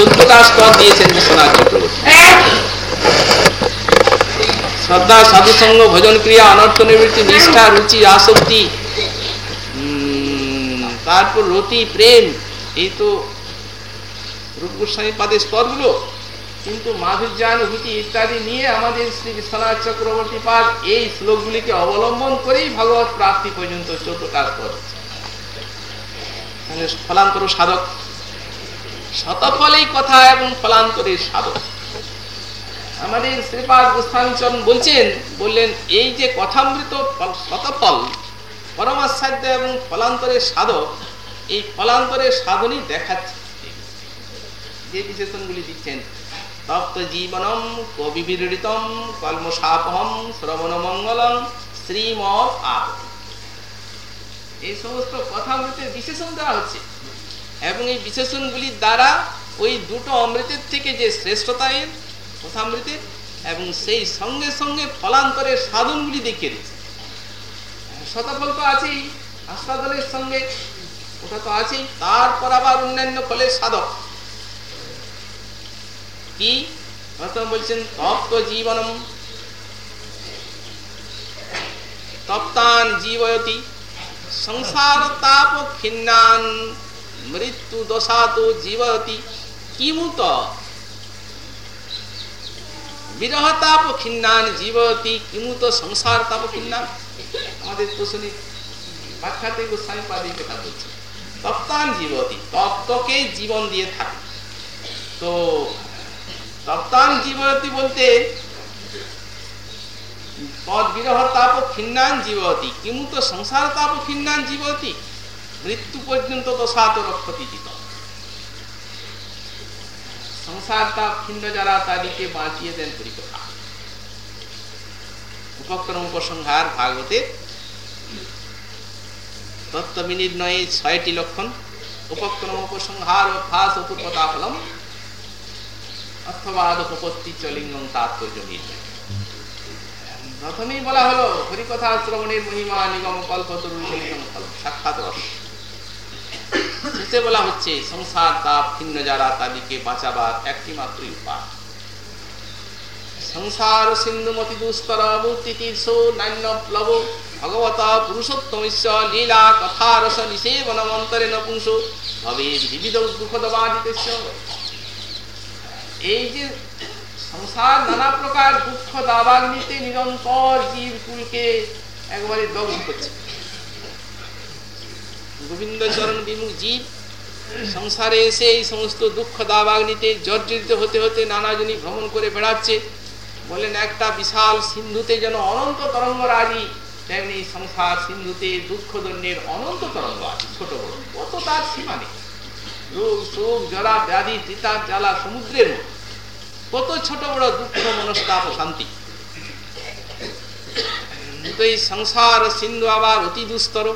চোদ্দটা স্তর দিয়েছেন বিশ্বনাথ চক্রবর্তী। শ্রদ্ধা সাধুসঙ্গ ভজন ক্রিয়া অনর্থ নিবৃত্তি নিষ্ঠা রুচি আসক্তি তারপর রতি প্রেম এই তো রূপ গোস্বামী পাদের স্তরগুলো কিন্তু মাধুর্যানুভূতি ইত্যাদি নিয়ে আমাদের শ্রী বিশ্বনাথ চক্রবর্তী পাদ এই শ্লোকগুলিকে অবলম্বন করেই ভগবত প্রাপ্তি পর্যন্ত চোদ্দটা স্তর তাহলে ফলান্তর সাধক। শতফলেই কথা এবং ফলান্তরের সাধক। আমাদের শ্রীপাদ গোস্বামীচরণ বলছেন, বললেন, এই যে কথামৃত ফল- শতফল পরমাশ্চাদ্য এবং ফলান্তরের সাধক, এই ফলান্তরের সাধনই দেখাচ্ছে। যে বিশেষণগুলি দিচ্ছেন, তপ্ত জীবনম কবিবিরৃতম কলমসাপহম শ্রবণ মঙ্গলম শ্রীম আপ এই সমস্ত কথামৃতের বিশেষণ দেওয়া হচ্ছে। এবং এই বিশেষণগুলির দ্বারা ওই দুটো অমৃতের থেকে যে শ্রেষ্ঠতা এর কথামৃতের এবং সেই সঙ্গে সঙ্গে ফলান্তরের সাধনগুলি দেখিয়ে দিচ্ছে। শতফল তো আছেই, আস্বাদনের সঙ্গে, ওটা তো আছেই, তারপর আবার অন্যান্য ফলের সাধক। কি? বলছেন, তপ্ত জীবনম। তপ্তান জীবয়তি। সংসার তাপ খিন্নান মৃত্যু দশাত জীবয়তি। কিমুত? বিরহ তাপ খিন্নান জীবয়তি, কিমুত সংসার তাপ খিন্নান আমাদের প্রশ্নে ব্যাখ্যাতে গোস্বামী পাদি কথা বলছে। তপ্তান জীবতি তপ্তকে জীবন দিয়ে থাকে। তো তপ্তান জীবতি বলতে পদ বিরহ তাপ খিন্নান জীবতি কিমুত সংসার তাপ খিন্নান জীবতি মৃত্যু পর্যন্ত দশাত রক্ষতি জিত সংসার তাপ খিন্ন যারা তাদেরকে বাঁচিয়ে দেন পরিকথা উপক্রম উপসংহার তত্ত্ব ছয়টি লক্ষণ, উপক্রম উপসংহার অভ্যাস অপুপতা ফলম অথবা উপপত্তি চলিঙ্গম তাৎপর্য নির্ণয় প্রথমেই বলা হলো হরিকথা শ্রবণের মহিমা নিগম কল্পতরু সাক্ষাৎ শেষে বলা হচ্ছে, সংসার, তাপ ভিন্ন যারা তাদেরকে বাঁচাবার একটি মাত্রই উপায়। সংসার সিন্ধু মতি দুস্তর, মূর্তি তীর্ষ নান্য প্লব, ভগবত পুরুষোত্তমিশ্ব লীলা, কথা, রস, নিষেবন, অন্তরে নপুংস ভবে বিবিধ দুঃখদ বাধিতেশ্য এই যে সংসার নানা প্রকার দুঃখ, দাবাগ্নিতে নিরন্তর জীব কুলকে একবারে দগ্ধ করছে। গোবিন্দ চরণ বিমুখ জীব সংসারে এসে এই সমস্ত দুঃখ দাবাগ্নিতে জর্জরিত হতে হতে নানাজনই ভ্রমণ করে বেড়াচ্ছে। বলেন, একটা বিশাল সিন্ধুতে যেন অনন্ত তরঙ্গ রাজি, তেমনি সংসার সিন্ধুতে দুঃখ দন্যের অনন্ত তরঙ্গ আছে, ছোট বড়। কত তার সীমা নেই। রোগ, শোক, জরা, ব্যাধি, তিতা, জ্বালা, সমুদ্রের কত ছোট বড় দুঃখ, মনস্তাপ শান্তি। কিন্তু এই সংসার সিন্ধু আবার অতি দুস্তর।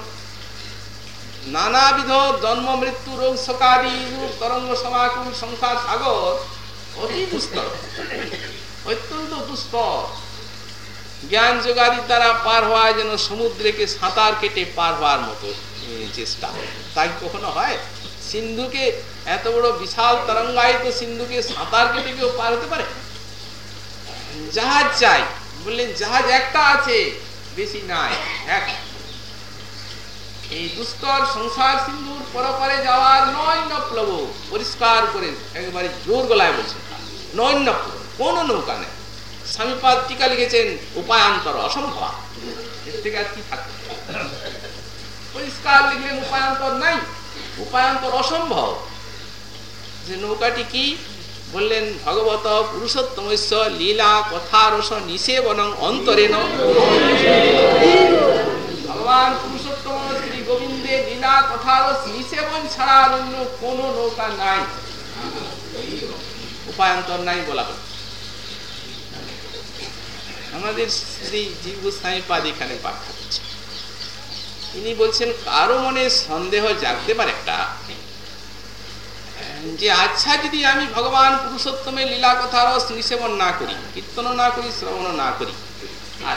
নানাবিধ জন্ম, মৃত্যু, রোগ সকাদি রূপ, তরঙ্গ, সমাকুল, সংসার, সাগর, অতি দুস্তর। অত্যন্ত দুস্তর। জ্ঞান যোগাদির দ্বারা পার হওয়া যেন সমুদ্রকে সাঁতার কেটে পার হওয়ার মতো চেষ্টা। তাই কখনো হয়? সিন্ধুকে এত বড় বিশাল তরঙ্গায়িত সিন্ধুকে সাঁতার কেটে কেউ পার হতে পারে? জাহাজ চাই। বললেন, জাহাজ একটা আছে, বেশি নাই, এক এই দুস্তর সংসার সিন্ধুর পরপারে যাওয়ার নয় নপ্লব পরিষ্কার করে একেবারে জোর গলায় বলছেন নয় নপ্লব কোন নৌকা নেই। স্বামীপাদ টিকা লিখেছেন, উপায়ান্তর অসম্ভব। এর থেকে আর কি থাকবে? পরিষ্কার লিখলেন উপায়ান্তর নাই, উপায়ান্তর অসম্ভব। যে নৌকাটি কি? বললেন, ভগবত পুরুষোত্তমস্য লীলা কথা রস নিষেবন অন্তরে ভগবান পুরুষোত্তম শ্রী কথা রস ছাড়া অন্য নৌকা নাই। উপায়ান্তর নাই বলা আমাদের শ্রী জীব গোস্বামী পাদ এখানে ব্যাখ্যা করছে। তিনি বলছেন, কারও মনে সন্দেহ জাগতে পারে একটা, যে আচ্ছা যদি আমি ভগবান পুরুষোত্তমের লীলা কথা রস নিষেবন না করি কীর্তন না করি শ্রবণ না করি আর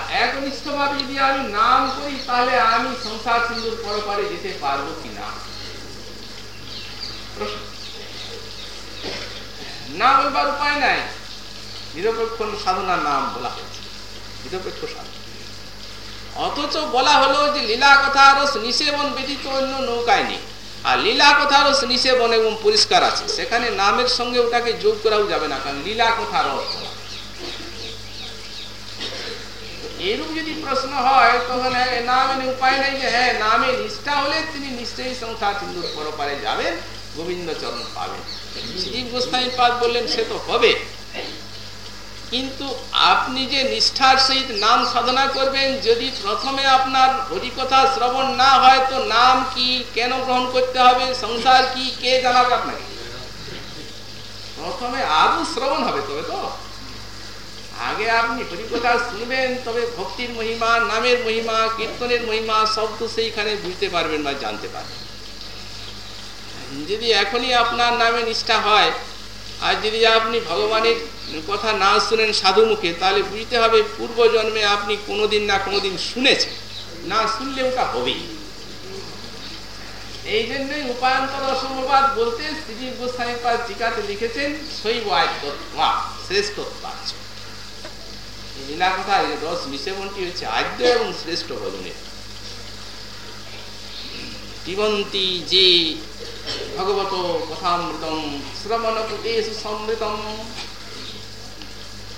যদি আমি নাম করি, তাহলে আমি সংসার সিন্ধুর পরপারে যেতে পারব কিনা? না বলবার উপায় নাই। নিরপেক্ষ সাধনার নাম বলা নিরপেক্ষ সাধনা। অথচ বলা হলো যে লীলা কথা রস নিষেবন ব্যতীত অন্য নৌকায় নেই। আর লীলা কথা রস নিষেবন এবং পরিষ্কার আছে। সেখানে নামের সঙ্গে ওটাকে যোগ করাও যাবে না, কারণ লীলা কথা রস এরূপ যদি প্রশ্ন হয়, তখন নামে উপায় নেই যে হ্যাঁ নামে নিষ্ঠা হলে তিনি নিশ্চয়ই সংসার সিন্ধুর পরপারে যাবেন গোবিন্দ চরণ পাবেন গোস্বামী পাদ বললেন, সে তো হবে। কিন্তু আপনি যে নিষ্ঠার সহিত নাম সাধনা করবেন, যদি প্রথমে আপনার হরিকথা শ্রবণ না হয়, তো নাম কি, কেন গ্রহণ করতে হবে, সংসার কি, কে জানাবে আপনাকে? প্রথমে আদৌ শ্রবণ হবে, তবে তো আগে আপনি হরিকথা শুনবেন, তবে ভক্তির মহিমা, নামের মহিমা, কীর্তনের মহিমা, সব তো সেইখানে বুঝতে পারবেন বা জানতে পারবেন। যদি এখনই আপনার নামে নিষ্ঠা হয়, আর যদি আপনি ভগবানের কথা না শুনেন সাধু মুখে, তাহলে বুঝতে হবে পূর্ব জন্মে আপনি কোনোদিন না কোনোদিন শুনেছেন। না শুনলে ওটা হবেই। এই জন্যই উপায়ন্তর অসম্ভবাদ বলতে শ্রী গোস্বামী পাদ টিকাতে লিখেছেন, শৈব আদ্যত্বা শ্রেষ্ঠত্বাচ কথা রস মিশেবনটি হচ্ছে আদ্য এবং শ্রেষ্ঠ ভজনের জীবন্তী যে ভগবত কথামৃতম শ্রবণপুটেষু সমৃতম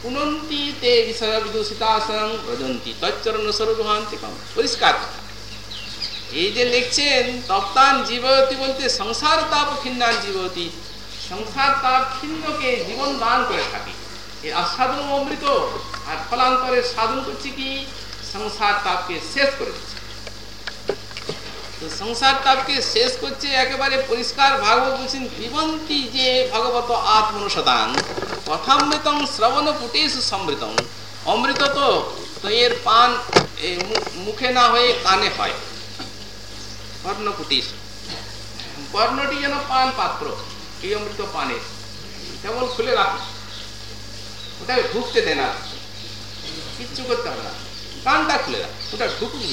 পুনন্তি তে বিষয় বিদূষিতাসং ব্রজন্তি তচ্চরণ পরিষ্কার এই যে লিখছেন তপ্তান জীবতী বলতে সংসার তাপ খিন্নান জীবতী সংসার তাপ খিন্নকে জীবন দান করে থাকে এই আস্বাদন অমৃত আর ফলান্তরে সাধন করছে কি? সংসার তাপকে শেষ করে দিচ্ছে। তো সংসার তাপকে শেষ করছে একেবারে পরিষ্কার ভাগবত বলছেন পিবন্তি যে ভগবত আত্মনুসদান কথামৃতম শ্রবণ পুটেশু সমৃতম অমৃত তো তো এর পান মুখে না হয়ে কানে হয়। কর্ণকুটিস কর্ণটি যেন পান পাত্র, এই অমৃত পানের। কেবল খুলে রাখো ওটা ঢুকতে দেয় না। কিচ্ছু করতে হবে না। কানটা খুলে রাখ, ওটা ঢুকুক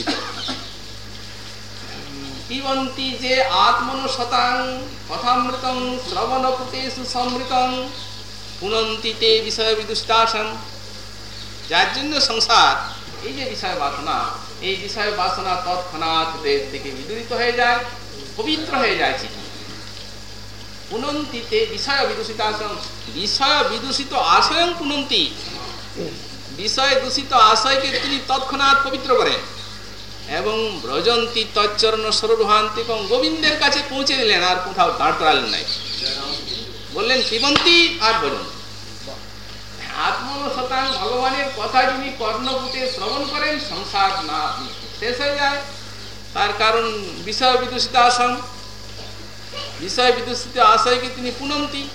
পিবন্তি যে আত্মনুশতাং কথামৃতং শ্রবণপুটেষু সমৃতং পুনন্তিতে বিষয় বিদুষ্টাসন যার জন্য সংসার, এই যে বিষয় বাসনা, এই বিষয় বাসনা তৎক্ষণাৎ দেশ থেকে বিদূরিত হয়ে যায়, পবিত্র হয়ে যায় চিত্ত পুনন্তিতে বিষয় বিদূষিত আসন বিষয় বিদূষিত আশয়ং পুনন্তি। বিষয় দূষিত আশয়কে তিনি তৎক্ষণাৎ পবিত্র করেন এবং ব্রজন্তী তচ্চরণ স্বরূপান্তি এবং গোবিন্দের কাছে পৌঁছে দিলেন, আর কোথাও দাঁড় করালেন নাই। বললেন শিবন্তী আর বলুন। আত্মশতাং ভগবানের কথা যিনি কর্ণপুটে শ্রবণ করেন, সংসার না শেষ হয়ে যায়। তার কারণ বিষয় বিদূষিত আসন বিষয় বিদূষিত আশয়কে তিনি পুনন্তি।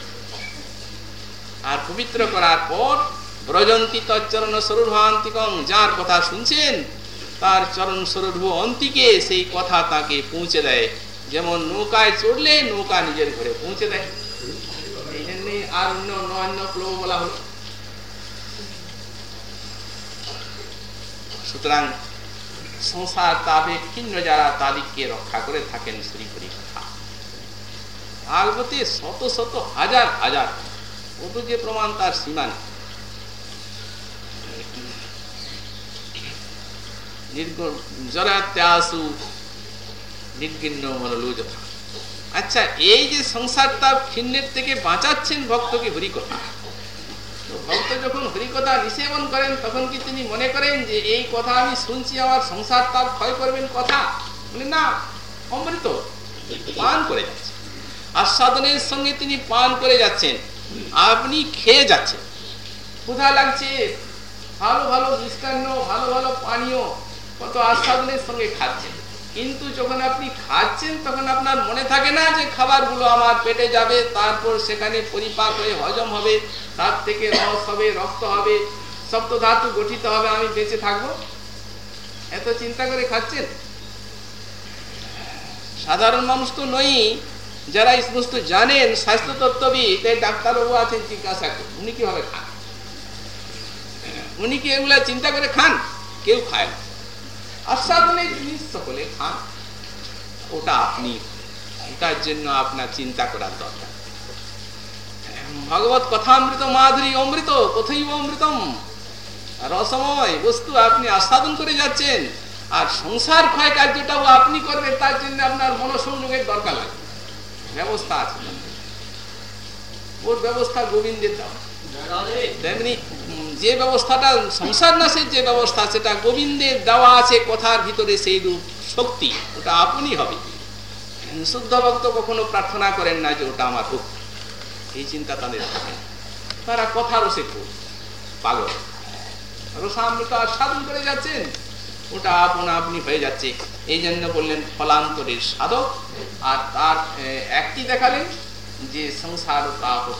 আর পবিত্র করার পর ব্রজন্তী তচ্চরণ স্বরূপান্তিকং যার কথা শুনছেন, তার চরণ স্বরূপ অন্তিকে সেই কথা তাকে পৌঁছে দেয়। যেমন নৌকায় চড়লে নৌকা নিজের ঘরে পৌঁছে দেয়। এই জন্যে আর অন্য অন্য প্লব বলা হলো। সুতরাং সংসার তাবে ক্ষীণ যারা তাদেরকে রক্ষা করে থাকেন, শ্রীহরি। কথা ভাগবতে শত শত হাজার হাজার। কত যে প্রমাণ তার সীমা আচ্ছা এই যে সংসার তাপ ক্ষীণের থেকে বাঁচাচ্ছেন ভক্তকে হরিকথা। ভক্ত যখন হরিকথা নিষেবন করেন, তখন কি তিনি মনে করেন যে এই কথা আমি শুনছি, আমার সংসার তাপ ক্ষয় করবেন কথা? না, অমৃত, পান করে যাচ্ছে। আস্বাদনের সঙ্গে তিনি পান করে যাচ্ছেন। আপনি খেয়ে যাচ্ছেন। ক্ষুধা লাগছে। ভালো ভালো মিষ্টান্ন, ভালো ভালো পানীয়, কত আস্বাদনের সঙ্গে খাচ্ছেন। কিন্তু যখন আপনি খাচ্ছেন, তখন আপনার মনে থাকে না যে খাবারগুলো আমার পেটে যাবে, তারপর সেখানে পরিপাক হয়ে হজম হবে, তার থেকে রস হবে, রক্ত হবে, সপ্ত ধাতু গঠিত হবে, আমি বেঁচে থাকব। এত চিন্তা করে খাচ্ছেন? সাধারণ মানুষ তো নই। যারা এই জানেন স্বাস্থ্য তত্ত্ববিদ এই ডাক্তারবাবু আছেন, জিজ্ঞাসা করুন, উনি কীভাবে খান? উনি কি এগুলা চিন্তা করে খান? কেউ খায় না। আস্বাদনের জিনিস সকলে খান। ওটা আপনি, ওটার জন্য আপনার চিন্তা করার দরকার। ভগবত কথামৃত মাধুরী অমৃত কোথায় অমৃতম। রসময় বস্তু আপনি আস্বাদন করে যাচ্ছেন, আর সংসার ক্ষয় কার্যটাও আপনি করবেন, তার জন্য আপনার মনোসংযোগের দরকার লাগে। ব্যবস্থা আছে। ওর ব্যবস্থা গোবিন্দের দেওয়া তেমনি যে ব্যবস্থাটা সংসার নাশের যে ব্যবস্থা, সেটা গোবিন্দের দেওয়া আছে কথার ভিতরে সেই রূপ শক্তি, ওটা আপনি হবে। শুদ্ধ ভক্ত কখনো প্রার্থনা করেন না যে ওটা আমার হোক এই চিন্তা তাদের থাকে তারা কথা রসে পাগল। রসামৃত আস্বাদন করে যাচ্ছেন। ওটা আপনা আপনি হয়ে যাচ্ছে। এই জন্য বললেন ফলান্তরের সাধক। আর তার একটি দেখালেন যে সংসার তাপ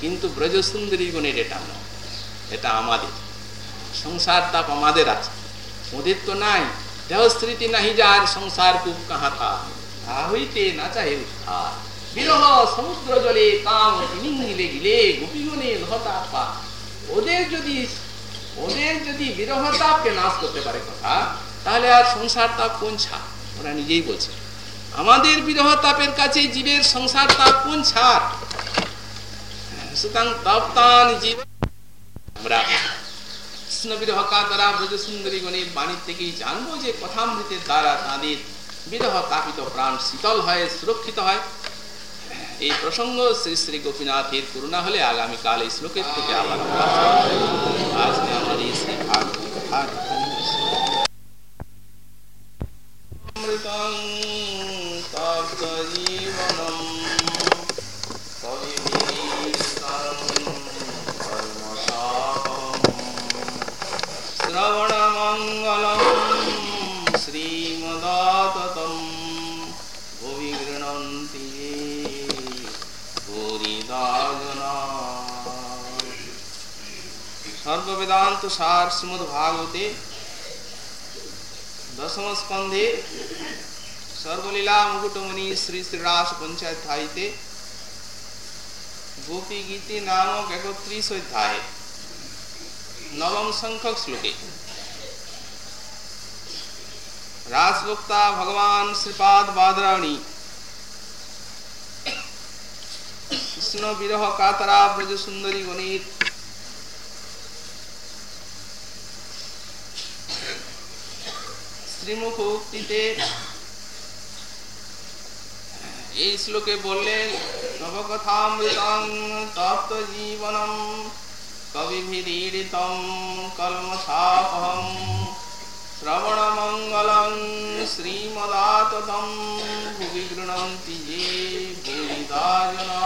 কিন্তু ব্রজসুন্দরী গুণের এটা নয়। এটা আমাদের। সংসার তাপ আমাদের আছে। ওদের তো নাই। দেহস্মৃতি নাহি যার, সংসার কূপ কাহা থা হইতে না চাহে উদ্ধার। বিরহ সমুদ্র জলে কাম গিলে গোপীগণে পা ওদের যদি ওদের যদি বিরহ তাপকে নাশ করতে পারে কথা, তাহলে আর সংসার তাপ কোন ছাড়? ওরা নিজেই বলছে। আমাদের বিরহ তাপের কাছে জীবের সংসার তাপ কোন ছাড়? সুতরাং তাপতান জীব আমরা গণের জানব যে দ্বারা তাদের তাপিত প্রাণ শীতল হয়, সুরক্ষিত হয়। এই প্রসঙ্গ শ্রী শ্রী গোপীনাথের করুণা হলে আগামীকাল এই শ্লোকের থেকে আবার আজকে আমার এই শ্রী অমৃতং তপ্ত জীবনম শ্রবণমঙ্গলম শ্রীমদাততম ভুবি গৃণন্তি সর্ববেদান্ত সার শ্রীমদ ভাগবতে দশম স্কন্ধে সর্বলীলা মুকুটমণি শ্রী শ্রীরাস পঞ্চায়েত গোপী গীতি নামক একত্রিশ অধ্যায় নবম সংখ্যক শ্লোকে রাজবক্তা ভগবান শ্রীপাদ বাদরাণী কৃষ্ণ বিরহ কাতারা ব্রজ সুন্দরী গণিত শ্রীমুখ উক্তিতে এই শ্লোকে বললেন নবকথামৃতং তপ্ত জীবনম কবিভিদীড়িতম কলমসাপহম শ্রবণমঙ্গলং শ্রীমদাততম ভুবি গৃণন্তি যে ভূমিদাজনা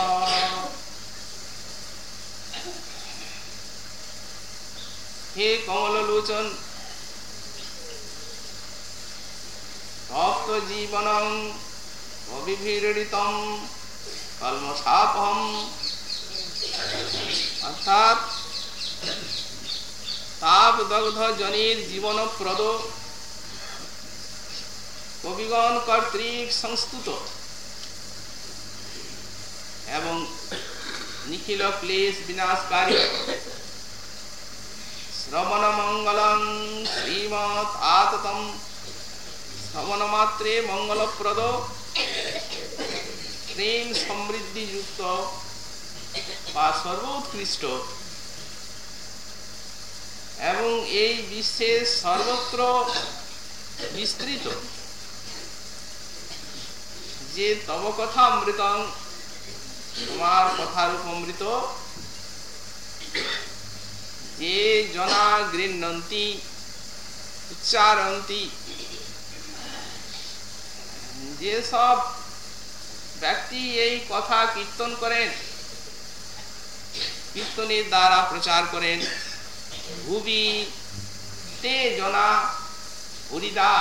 হে কমললোচন তপ্ত জীবনং জনির জীবনপ্রদ। কবিগণ কর্তৃক সংস্তুত। এবং নিখিল ক্লেশ বিনাশকারী। শ্রবণ মঙ্গলং শ্রীমৎ আততম। শ্রবণ মাত্রে মঙ্গলপ্রদ। প্রেম সমৃদ্ধিযুক্ত বা সর্বোৎকৃষ্ট। এবং এই বিশ্বের সর্বত্র বিস্তৃত। যে তব কথা অমৃত, তোমার কথারূপ অমৃত। যে জনা গৃহন্তি উচ্চারন্তি। যেসব ব্যক্তি এই কথা কীর্তন করেন, কীর্তনের দ্বারা প্রচার করেন। ভুবি তে হরিদা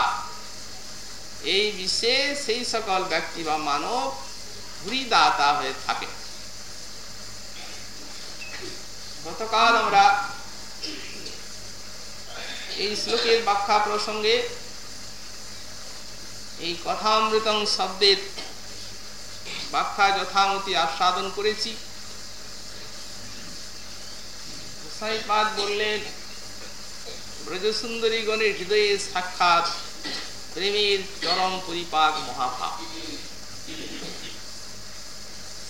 এই বিশ্বে সেই সকল ব্যক্তি বা মানব হরিদাতা হয়ে থাকে। গতকাল আমরা এই শ্লোকের ব্যাখ্যা প্রসঙ্গে এই কথামৃতং শব্দের ব্যাখ্যা যথামতি আস্বাদন করেছি। গোসাইপাদ বললেন ব্রজসুন্দরী গণের হৃদয়ে সাক্ষাৎ প্রেমের চরম পরিপাক মহাভাব।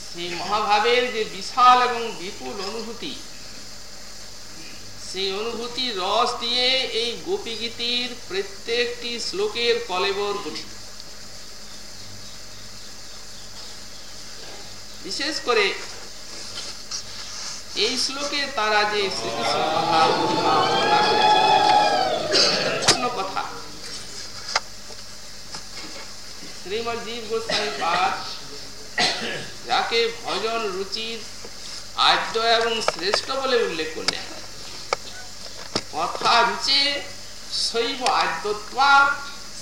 সেই মহাভাবের যে বিশাল এবং বিপুল অনুভূতি, সেই অনুভূতি রস দিয়ে এই গোপী গীতির প্রত্যেকটি শ্লোকের কলেবর গঠিত। বিশেষ করে এই শ্লোকে তারা যে শ্রীকৃষ্ণ গোস্বামী পাঠ, যাকে ভজন, রুচির আদ্য এবং শ্রেষ্ঠ বলে উল্লেখ করলেন। কথা রুচে শৈব আদ্যত্বা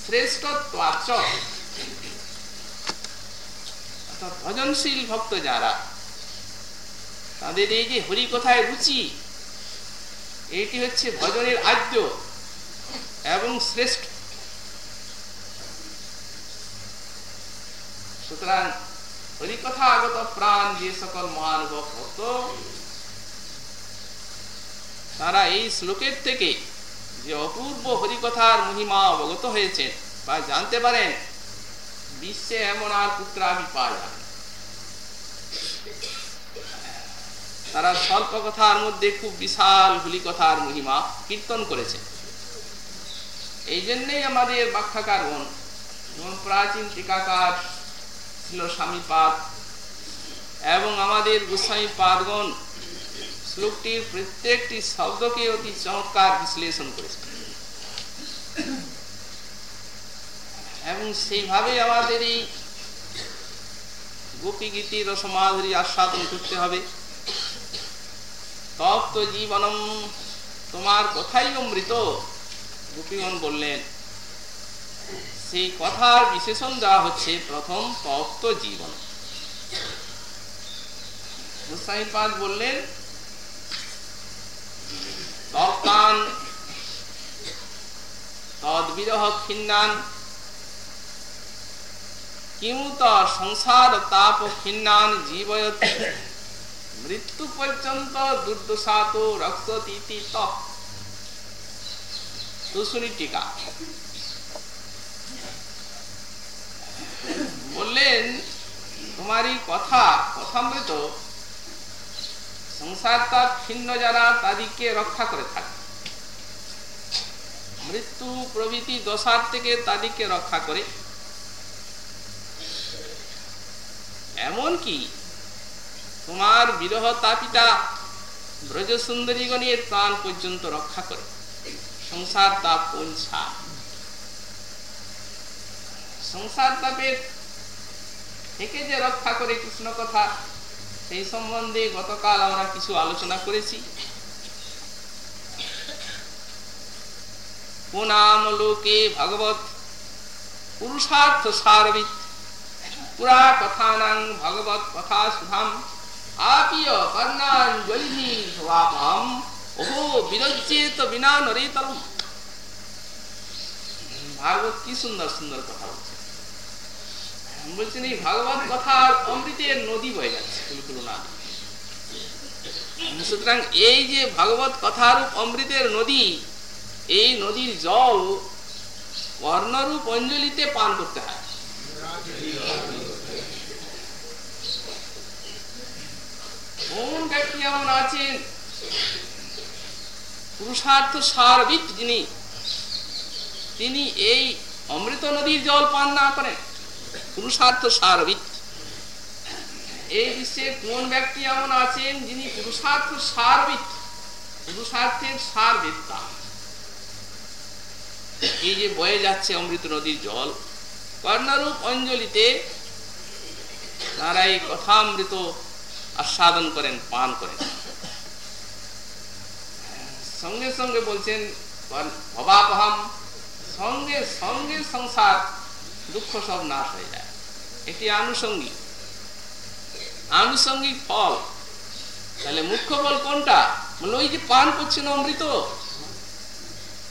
শ্রেষ্ঠত্বাচ ভজনশীল ভক্ত যারা, তাদের এই যে হরি কথায় রুচি, এটি হচ্ছে ভজনের আদ্য এবং শ্রেষ্ঠ। সুতরাং হরিকথা আগত প্রাণ যে সকল মহানুভব ভক্ত তারা এই শ্লোকের থেকে যে অপূর্ব হরিকথার মহিমা অবগত হয়েছে বা জানতে পারেন বিশ্বে এমন আর পুত্রাবি পাওয়া যাবে তারা স্বল্প কথার মধ্যে খুব বিশাল হুলি কথার মহিমা কীর্তন করেছে। এই জন্যই আমাদের ব্যাখ্যাকারগণ যেমন প্রাচীন টিকাকার ছিল স্বামীপাদ এবং আমাদের গোস্বামী পাদগণ শ্লোকটির প্রত্যেকটি শব্দকে অতি চমৎকার বিশ্লেষণ করেছে। এবং সেইভাবে আমাদের এই গোপী গীতি রসমাধুরী আস্বাদন করতে হবে। তপ্ত জীবনম, তোমার কথাই অমৃত, গোপীগণ বললেন। সেই কথার বিশেষণ দেওয়া হচ্ছে প্রথম তপ্ত জীবন বললেন তপ্তান তদ্বিরহ খিন্নান কিমুত সংসার তাপ খিন্নান জীবয়তি। মৃত্যু পর্যন্ত দুর্দশাত টিকা। বললেন কথা কথামৃত। সংসার তাপ ছিন্ন যারা, তাদেরকে রক্ষা করে থাকে। মৃত্যু প্রভৃতি দশার থেকে তাদেরকে রক্ষা করে এমন কি তোমার বিরহ তাপিতা ব্রজ সুন্দরীগণের প্রাণ পর্যন্ত রক্ষা করে। সংসার তাপ পৌঁছা সংসার তাপের থেকে যে রক্ষা করে কৃষ্ণ কথা, সেই সম্বন্ধে গতকাল আমরা কিছু আলোচনা করেছি। পুনাম লোকে ভগবত পুরুষার্থ সারবিত পুরা কথানাং ভগবত কথা সুধাম আপিয় কর্ণাঞ্জলি স্বভাবম ওহো বিরজ্যেত বিনা নরেতরম ভাগবত কি সুন্দর সুন্দর কথা বলছে বলছেন এই ভাগবত কথার অমৃতের নদী বয়ে যাচ্ছে কুলকুলনা সুতরাং এই যে ভাগবত কথার অমৃতের নদী এই নদীর জল কর্ণরূপ অঞ্জলিতে পান করতে হয় কোন ব্যক্তি এমন আছেন? পুরুষার্থ সার্বিক যিনি, তিনি এই অমৃত নদীর জল পান না করেন। পুরুষার্থ সার্বিক। এই বিশ্বে কোন ব্যক্তি এমন আছেন যিনি পুরুষার্থ সারবিদ পুরুষার্থের সারবিদ্যা এই যে বয়ে যাচ্ছে অমৃত নদীর জল, কর্ণরূপ অঞ্জলিতে তারা এই কথামৃত আস্বাদন করেন, পান করেন। সঙ্গে সঙ্গে বলছেন, ভবাপহাম, সঙ্গে সঙ্গে সংসার, দুঃখ সব নাশ হয়ে যায়। একটি আনুষঙ্গিক। আনুষঙ্গিক ফল। তাহলে মুখ্য ফল কোনটা? বলল, ওই যে পান করছেন অমৃত।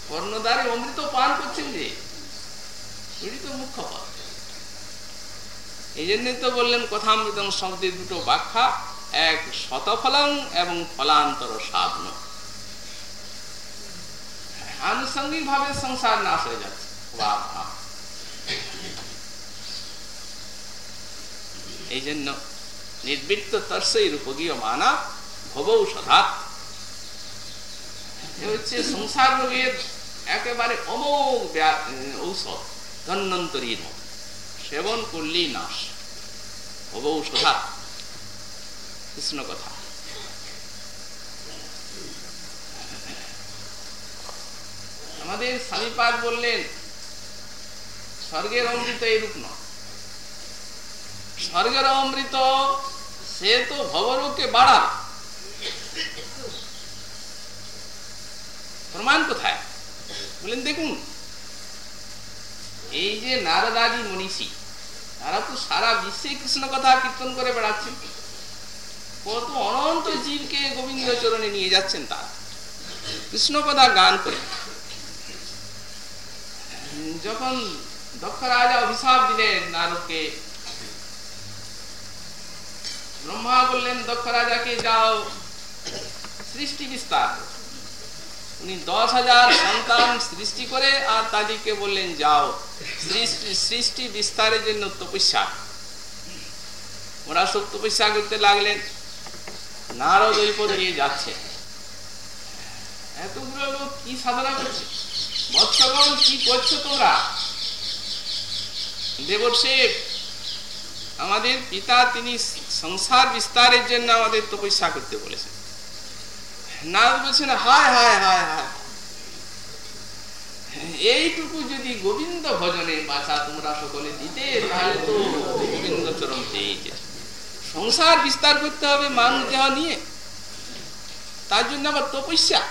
কর্ণদ্বারে অমৃত পান করছেন যে, এটি তো মুখ্য ফল। এই জন্যই তো বললেন কথামৃতম শব্দের দুটো ব্যাখ্যা। এক শতফলং এবং ফলান্তর সাধন। আনুষঙ্গিক ভাবে সংসার নাশ হয়ে যাচ্ছে। এই জন্য নির্বৃত্ত তর্ষই রূপগীয় মানা ভবৌ সধাত। হচ্ছে সংসার রোগের একেবারে অমোঘ ঔষধ ধন্বন্তরীর মত। সেবন করলেই নাশ, ভবৌ সধাত। কৃষ্ণ কথা। আমাদের স্বামীপাদ বললেন, স্বর্গের অমৃত এরূপ নয়। স্বর্গের অমৃত সে তো ভবরোগকে বাড়া। প্রমাণ কোথায়? বলেন দেখুন। এই যে নারদাদি মনীষী, তারা তো সারা বিশ্বে কৃষ্ণ কথা কীর্তন করে বেড়াচ্ছেন। কত অনন্ত জীবকে গোবিন্দ চরণে নিয়ে যাচ্ছেন তারা। কৃষ্ণ কথা গান করে। যখন দক্ষ রাজা অভিশাপ দিলেন নারদকে, ব্রহ্মা বললেন, দক্ষ রাজাকে যাও, সৃষ্টি বিস্তার। উনি দশ হাজার সন্তান সৃষ্টি করে আর তাদেরকে বললেন, যাও সৃষ্টি বিস্তারের জন্য তপস্যা। ওরা সব তপস্যা করতে লাগলেন। নারদ ঐপদ নিয়ে যাচ্ছে। এতগুলো লোক কি সাধনা করছে? বৎসগণ কি করছ তোমরা? দেবর্ষেব আমাদের পিতা তিনি সংসার বিস্তারের জন্য আমাদের তপস্যা করতে বলেছেন। নারদ বলছেন হায় হায় হায় হায়। এইটুকু যদি গোবিন্দ ভজনে বাঁচা তোমরা সকলে দিতে, তাহলে তো গোবিন্দ চরণ পেয়ে যেত সংসার বিস্তার করতে হবে মানুষ দেহ নিয়ে। তার জন্য আবার তপস্যা।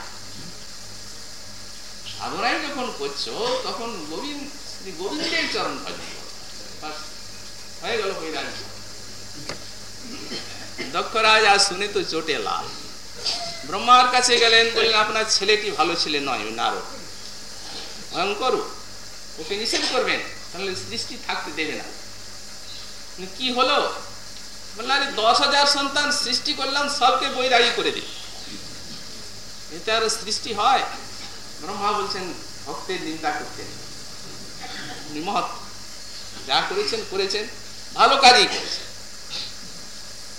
সাধনাই যখন করছ, তখন গোবিন্দ, শ্রী গোবিন্দের চরণ হয়ে গেল দক্ষ রাজা শুনে তো চোটে লাল। ব্রহ্মার কাছে গেলেন, বললেন, আপনার ছেলেটি ভালো ছেলে নয় নারদ। ভয়ঙ্কর, ওকে নিষেধ করবেন, তাহলে সৃষ্টি থাকতে দেবে না। কি হলো? বললাম দশ হাজার সন্তান সৃষ্টি করলাম, সবকে বৈরাগী করে দিই এতে আর সৃষ্টি হয়? ব্রহ্মা বলছেন, ভক্তের নিন্দা করতেন যা করেছেন করেছেন। ভালো কাজই করেছেন।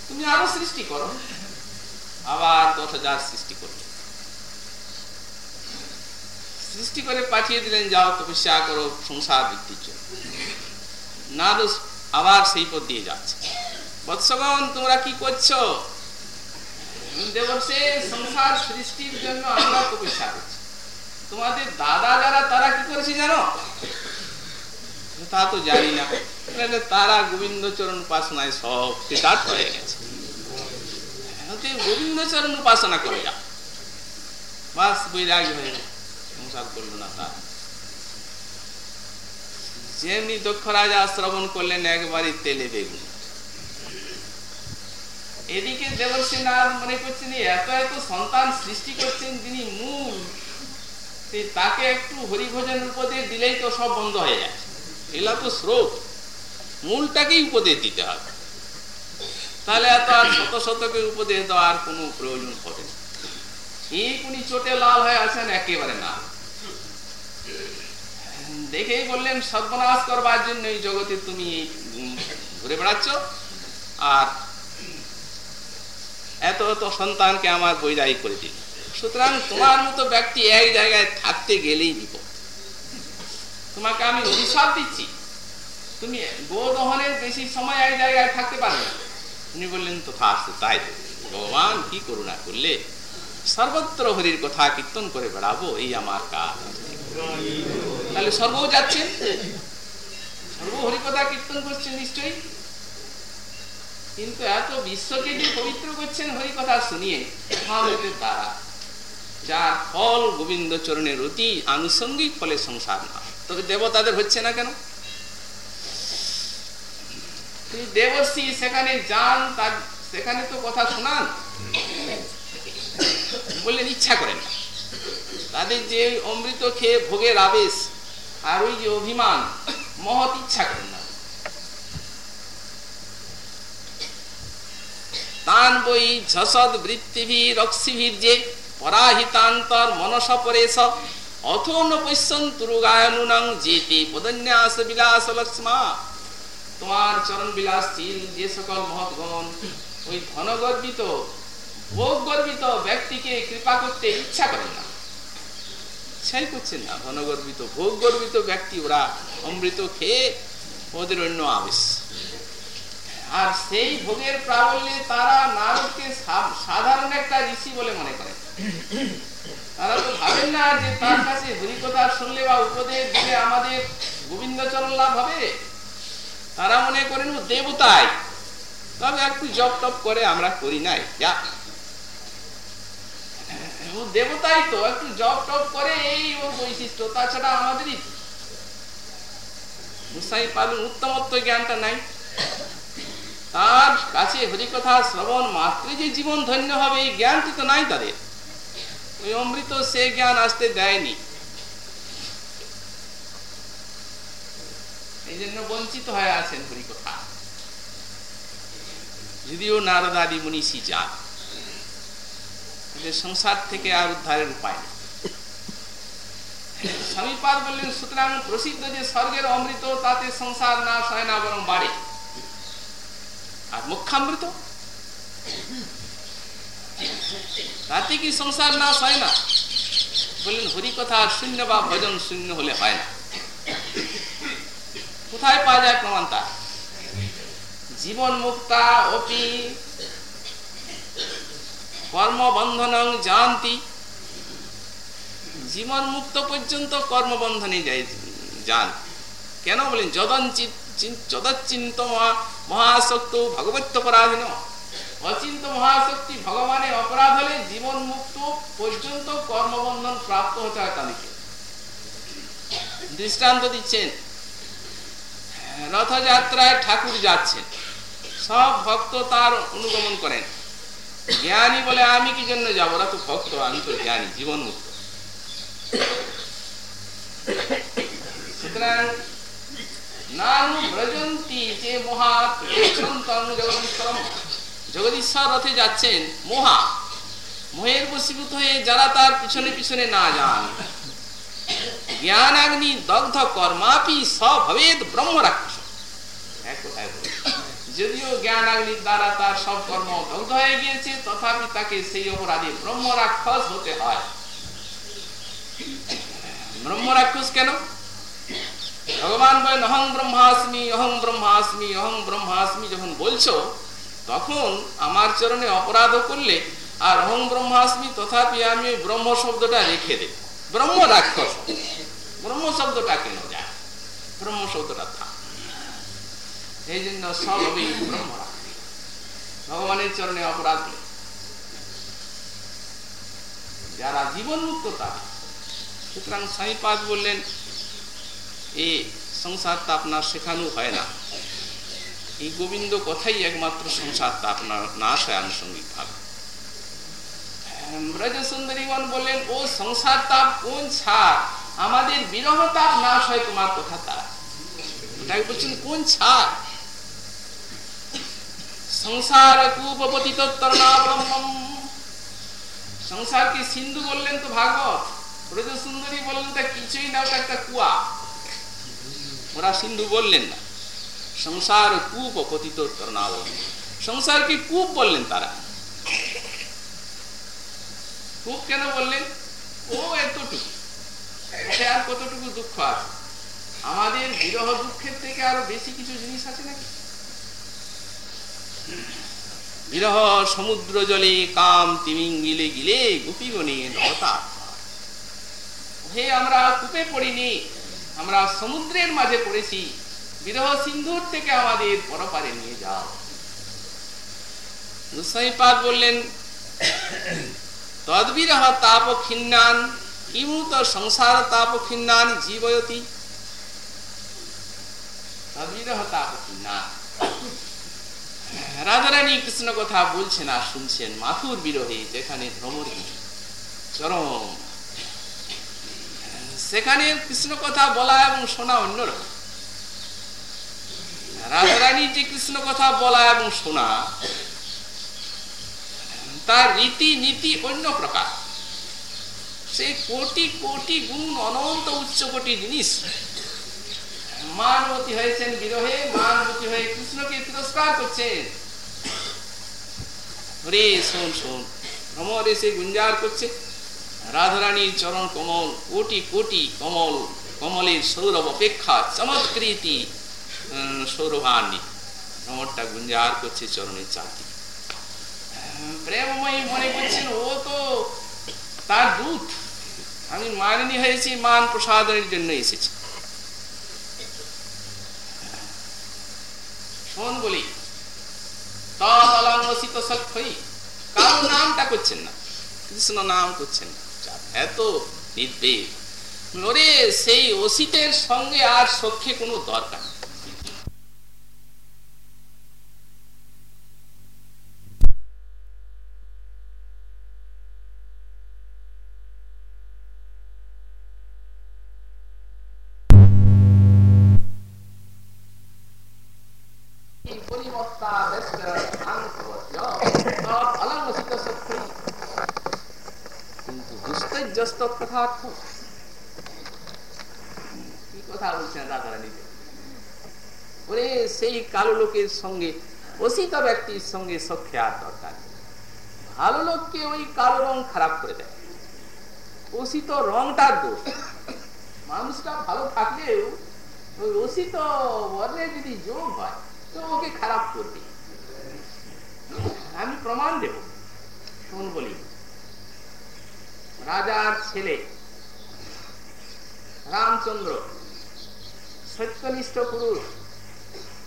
তুমি আরও সৃষ্টি করো। আবার দশ হাজার সৃষ্টি করবে সৃষ্টি করে পাঠিয়ে দিলেন, যাও, তপস্যা করো, সংসার বৃদ্ধির জন্য। নারদ আবার সেই পথ দিয়ে যাচ্ছে। বৎসগণ, তোমরা কি করছ? সংসার সৃষ্টির জন্য আমরা তপস্যা করছি তোমাদের দাদা যারা, তারা কি করেছে জানো? তা তো জানি না। তারা গোবিন্দ চরণ উপাসনায় সব কৃতার্থ হয়ে গেছে। গোবিন্দ চরণ উপাসনা করে যা বাস বৈরাগী হয়ে সংসার করল না তার। যেমনি দক্ষ রাজা শ্রবণ করলেন, একবারই তেলে বেগুন। এদিকে দেবর্ষী নাথ মনে করছেন এত এত সন্তান সৃষ্টি করছেন তিনি মূল তাকে একটু হরিভোজন উপদেশ দিলেই তো সব বন্ধ হয়ে যায়। এলা তো স্রোত। মূলটাকেই উপদেশ দিতে হবে। তাহলে এত আর শত শতকে উপদেশ দেওয়ার কোনো প্রয়োজন হবে না। এই উনি চোটে লাল হয়ে আছেন, একেবারে না। দেখেই বললেন, সর্বনাশ করবার জন্য এই জগতে তুমি ঘুরে বেড়াচ্ছ। আর এত এত সন্তানকে আমার বৈরাই করে দিল। সুতরাং তোমার মতো ব্যক্তি এক জায়গায় থাকতে গেলেই বিপদ তোমাকে আমি অভিশাপ দিচ্ছি। তুমি গোদহনের বেশি সময় এক জায়গায় থাকতে পারবে উনি বললেন তো ফার্স্ট তাই ভগবান কি করুণা করলে সর্বত্র হরির কথা কীর্তন করে বেড়াবো, এই আমার কাজ। তাহলে সর্ব যাচ্ছেন? সর্ব হরি কথা কীর্তন করছেন নিশ্চয়ই? কিন্তু এত বিশ্বকে যে পবিত্র করছেন হরি কথা শুনিয়ে মহাদেবের দ্বারা, যার ফল গোবিন্দ চরণের অতি আনুষঙ্গিক ফলে সংসার না তবে দেবতাদের হচ্ছে না কেন? দেবশ্রী, সেখানে যান, তার সেখানে তো কথা শোনান। বললেন, ইচ্ছা করেন তাদের যে অমৃত খেয়ে ভোগের আবেশ আর ওই যে অভিমান, মহৎ ইচ্ছা করেন না। তান বই ঝসদ বৃত্তিভীর অক্সিভীর যে পরাহিতান্তর মনস পরেশ। অথো ন পশ্যন্তুরুগায়নুনং যেতে পদন্যাস বিলাস লক্ষ্মা। তোমার চরণ বিলাসশীল যে সকল মহৎগণ, ওই ধনগর্বিত ভোগ গর্বিত ব্যক্তিকে কৃপা করতে ইচ্ছা করেন না। ইচ্ছাই করছেন না ধনগর্বিত ভোগ গর্বিত ব্যক্তি ওরা অমৃত খেয়ে ওদের অন্য আবেশ। আর সেই ভোগের প্রাবল্যে তারা নারদকে সাধারণ একটা ঋষি বলে মনে করেন তারা তো ভাবেন না যে তার কাছে হরিকথা শুনলে বা উপদেশ দিলে আমাদের গোবিন্দচরণ লাভ হবে? তারা মনে করেন, ও দেবতাই, তবে একটু জপ টপ করে আমরা করি নাই। যা। ও দেবতাই তো, একটু জপ টপ করে এই ওর বৈশিষ্ট্য, তাছাড়া আমাদেরই মুসাই পালন উত্তমত্ব জ্ঞানটা নাই। তার কাছে হরিকথা শ্রবণ মাত্রে যে জীবন ধন্য হবে, এই জ্ঞানটি তো নাই তাদের। ওই অমৃত সে জ্ঞান আসতে দেয়নি। এই জন্য বঞ্চিত হয়ে আছেন হরিকথা। যদিও নারদাদি মনীষী যান সংসার থেকে আর উদ্ধারের উপায় নেই। স্বামীপাদ বললেন, সুতরাং প্রসিদ্ধ যে স্বর্গের অমৃত, তাতে সংসার না হয় না, বরং বাড়ে। আর মুখ্যামৃত তাতে কি সংসার না হয় না বললেন হরি কথা শূন্য বা ভজন শূন্য হলে হয় না কোথায় পাওয়া যায় প্রমাণ তা জীবন মুক্তা অপি কর্মবন্ধন জানতি জীবন মুক্ত পর্যন্ত কর্মবন্ধনে যান কেন বলেন যদঞ্চিত যদচিন্ত মহাশক্ত ভগবত্য পরাধীন অচিন্ত মহাশক্তি ভগবানের অপরাধ হলে জীবন মুক্ত পর্যন্ত কর্মবন্ধন প্রাপ্ত হতে হয় তাদেরকে। দৃষ্টান্ত দিচ্ছেন। রথযাত্রায় ঠাকুর যাচ্ছেন। সব ভক্ত তার অনুগমন করেন। জ্ঞানী বলে আমি কি জন্য যাব? ওরা তো ভক্ত, আমি তো জ্ঞানী জীবন মুক্ত সুতরাং নানু ব্রজন্তী যে মহা জগদীশ্বরম জগদীশ্বর রথে যাচ্ছেন মহা। মোহের বসীভূত হয়ে যারা তার পিছনে পিছনে না যান। জ্ঞান অগ্নি দগ্ধ, কর্মাপি সভবেদ ব্রহ্ম রাক্ষস যদিও জ্ঞান অগ্নির দ্বারা তার সব কর্ম দগ্ধ হয়ে গিয়েছে, তথাপি তাকে সেই অপরাধে ব্রহ্ম রাক্ষস হতে হয়। ব্রহ্ম রাক্ষস কেন? ভগবান বলেন, অহং ব্রহ্মাস্মি অহং ব্রহ্মাস্মি অহং ব্রহ্মাস্মি যখন বলছো, তখন আমার চরণে অপরাধ করলে আর অহং ব্রহ্মাস্মি তথাপি আমি ব্রহ্ম শব্দটা রেখে দেব। ব্রহ্ম রাক্ষস। ব্রহ্ম শব্দটা কেন যায়? ব্রহ্ম শব্দটা থাক। এই জন্য সবই ব্রহ্ম ভগবানের চরণে অপরাধ যারা জীবন মুক্ত তারা। সুতরাং সাইপাদ বললেন এই সংসারটা আপনার শেখানো হয় না। এই গোবিন্দ কথাই একমাত্র সংসারটা আপনার নাশ হয় আনুষঙ্গিক ভাবে ব্রজ সুন্দরীগণ বললেন, ও সংসার তাপ কোন ছাড় আমাদের বিরহ তাপ নাশ হয় তোমার কথা তারা ওটাকে বলছেন, কোন ছাড় সংসার কূপপতিত সংসারকে সিন্ধু বললেন তো ভাগবত? ব্রজ সুন্দরী বললেন, তা কিছুই না ওটা একটা কুয়া। ওরা সিন্ধু বললেন না। সংসার কূপ পতিত সংসারকে কূপ বললেন তারা। কূপ কেন বললেন? ও এতটুকু। আর কতটুকু দুঃখ আছে? আমাদের বিরহ দুঃখের থেকে আরও বেশি কিছু জিনিস আছে নাকি? বিরহ সমুদ্র জলে কাম তিমিঙ্গিলে গিলে গিলে গোপীগণে নতা হে, আমরা কূপে পড়িনি। আমরা সমুদ্রের মাঝে পড়েছি। বিরহ সিন্ধুর থেকে আমাদের পরপারে নিয়ে যাও। গুসাইপাদ বললেন, তদ্বিরহ তাপ খিন্নান কিমুত সংসার তাপ খিন্নান জীবয়তি। তদ্বিরহ তাপ খিন্নান রাধারানী কৃষ্ণ কথা বলছেন আর শুনছেন মাথুর বিরহে যেখানে ভ্রমর চরম সেখানে কৃষ্ণ কথা বলা এবং শোনা অন্যরকম। রাধারানী যে কৃষ্ণ কথা বলা এবং শোনা, তার রীতি নীতি অন্য প্রকার। সেই কোটি কোটি গুণ অনন্ত উচ্চ কোটি জিনিস। মানবতী হয়েছেন বিরহে, মানবতী হয়ে কৃষ্ণকে তিরস্কার করছেন। রে শোন শোন, ভ্রমর এসে গুঞ্জার করছে। রাধারানীর চরণ কমল, কোটি কোটি কমল, কমলের সৌরভ অপেক্ষা চমৎকৃতি সৌরভান্নি ভ্রমরটা গুঞ্জার করছে চরণের চারদিকে। প্রেমময়ী মনে করছেন, ও তো তার দূত। আমি মানিনী হয়েছি, মান প্রসাদনের জন্য এসেছি। শোন বলি তলঙ্গসিত সক্ষই কারও নামটা করছেন না। কৃষ্ণ নাম করছেন না। এত নির্দেশ নরে সেই অসিতের সঙ্গে আর সখ্যে কোনো দরকার সেই কালো লোকের সঙ্গে, অসিত ব্যক্তির সঙ্গে সখ্যে আর দরকার ভালো লোককে ওই কালো রং খারাপ করে দেয়। অসিত রংটার দোষ। মানুষটা ভালো থাকলেও ওই অসিত বর্ণের যদি যোগ হয়, তো ওকে খারাপ করবে। আমি প্রমাণ দেব। শোন বলি। রাজার ছেলে। রামচন্দ্র, সত্যনিষ্ঠ পুরুষ।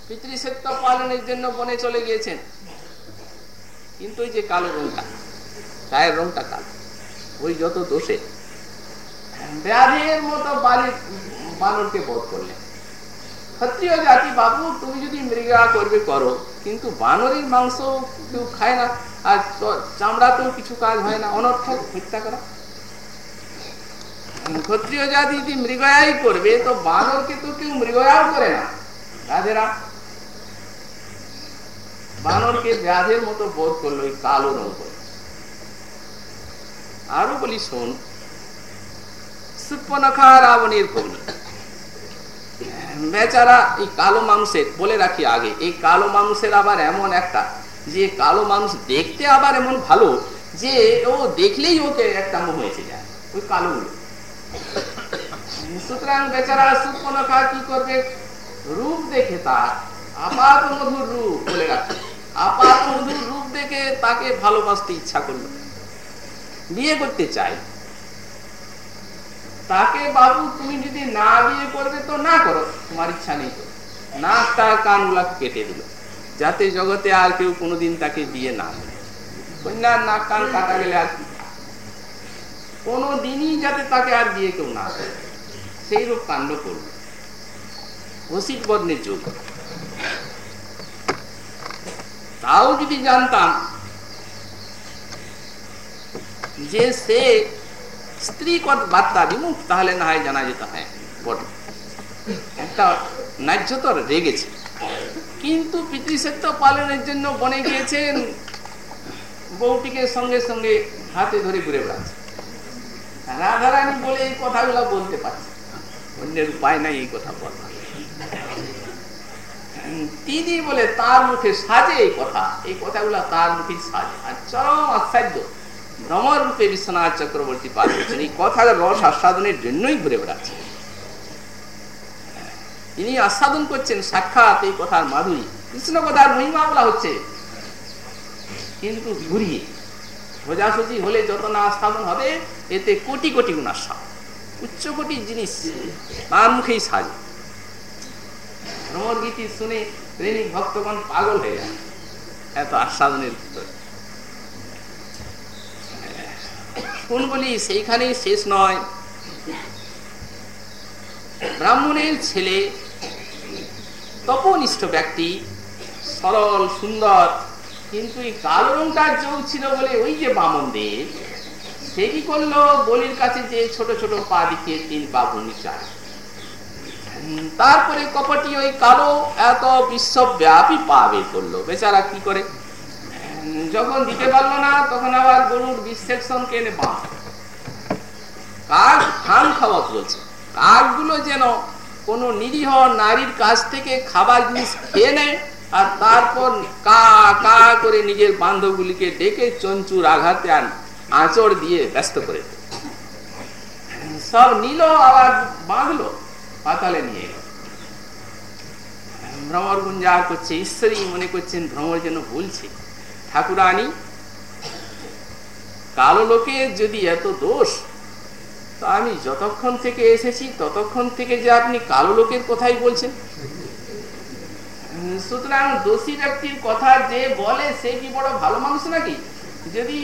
পিতৃসত্য পালনের জন্য বনে চলে গিয়েছেন। কিন্তু ওই যে কালো রংটা, গায়ের রংটা কালো, ওই যত দোষে ব্যাধের মতো বালির বানরকে বোধ করলেন। ক্ষত্রিয় জাতি, বাবু, তুমি যদি মৃগা করবে, করো। কিন্তু বানরের মাংস কেউ খায় না, আর চামড়াতেও কিছু কাজ হয় না, অনর্থক হত্যা করা। ক্ষত্রিয় জাতি যদি মৃগয়াই করবে, তো বানরকে তো কেউ মৃগয়াও করে না। রাজেরা বানরকে ব্যাধের মতো বোধ করল ওই কালো করে আরও বলি, শোন সুপনখা রাবণের ভগ্নী বেচারা এই কালো মানুষের বলে রাখি আগে, এই কালো মানুষের আবার এমন একটা, যে কালো মানুষ দেখতে আবার এমন ভালো, যে ও দেখলেই ওকে একটা মোহ হয়েছে যায়, ওই কালো সুতরাং বেচারা সুপনখা কি করবে? রূপ দেখে তার আপাত মধুর রূপ বলে আপাত মধুর রূপ দেখে তাকে ভালোবাসতে ইচ্ছা করল। বিয়ে করতে চাই। তাকে বাবু, তুমি যদি না বিয়ে করবে তো না করো, তোমার ইচ্ছা নেই তো। নাকটা কানগুলা কেটে দিল, যাতে জগতে আর কেউ কোনোদিন তাকে বিয়ে না কন্যার নাক কান কাটা গেলে আর কোনো দিনই যাতে তাকে আর বিয়ে কেউ না করে। সেই রূপ কাণ্ড করবে অসিত বর্ণের যুগ। তাও যদি জানতাম যে সে স্ত্রী কত বার্তা বিমুখ, তাহলে না হয় জানা যেত হ্যাঁ বটে। একটা ন্যায্য তো রেগেছে। কিন্তু পিতৃসত্য পালনের জন্য বনে গিয়েছেন, বউটিকে সঙ্গে সঙ্গে হাতে ধরে ঘুরে বেড়াচ্ছে। রাধারানী বলে এই কথাগুলো বলতে পারছে অন্যের উপায় নাই এই কথা বলা তিনি বলে, তার মুখে সাজে এই কথা। এই কথাগুলো তার মুখে সাজে। আর চরম আশ্চর্য ভ্রমর রূপে বিশ্বনাথ চক্রবর্তী পার করছেন। এই কথার রস আস্বাদনের জন্যই ঘুরে বেড়াচ্ছে। তিনি আস্বাদন করছেন, সাক্ষাৎ এই কথার মাধুরী। কৃষ্ণ কথার মহিমা বলা হচ্ছে। কিন্তু ঘুরিয়ে সোজাসুজি হলে যত না আস্বাদন হবে, এতে কোটি কোটি গুণ আস্বাদ উচ্চ কোটির জিনিস তার মুখেই সাজে। ভ্রমর গীতি শুনে প্রেমিক ভক্তগণ পাগল হয়ে যায়। এত আস্বাদনের ভিতরে। কোন বলি সেইখানেই শেষ নয়। ব্রাহ্মণের ছেলে, তপনিষ্ঠ ব্যক্তি, সরল, সুন্দর কিন্তু এই কালো যোগ ছিল বলে ওই যে বামনদের, সে কি করল? বলির কাছে যে ছোট ছোট পা দেখিয়ে তিন পা ভূমি তারপরে কপটি ওই কালো, এত বিশ্বব্যাপী পা বের করল। বেচারা কি করে? যখন দিতে পারল না, তখন আবার গরুর বিসেকশন কেনে বাঁধ কাক ধান খাওয়া চলছে কাকগুলো যেন কোনো নিরীহ নারীর কাছ থেকে খাবার জিনিস খেয়ে নেয় আর তারপর কা কা করে নিজের বান্ধবগুলিকে ডেকে চঞ্চুর আঘাতে আন, আঁচড় দিয়ে ব্যস্ত করে সব নিল, আবার বাঁধলো, পাতালে নিয়ে এলো। ভ্রমর গুঞ্জার করছে, ঈশ্বরই মনে করছেন ভ্রমর যেন বলছে ঠাকুরানী, কালো লোকের যদি এত দোষ, তা আমি যতক্ষণ থেকে এসেছি, ততক্ষণ থেকে যে আপনি কালো লোকের কথাই বলছেন। সুতরাং দোষী ব্যক্তির কথা যে বলে, সে কি বড় ভালো মানুষ নাকি? যদি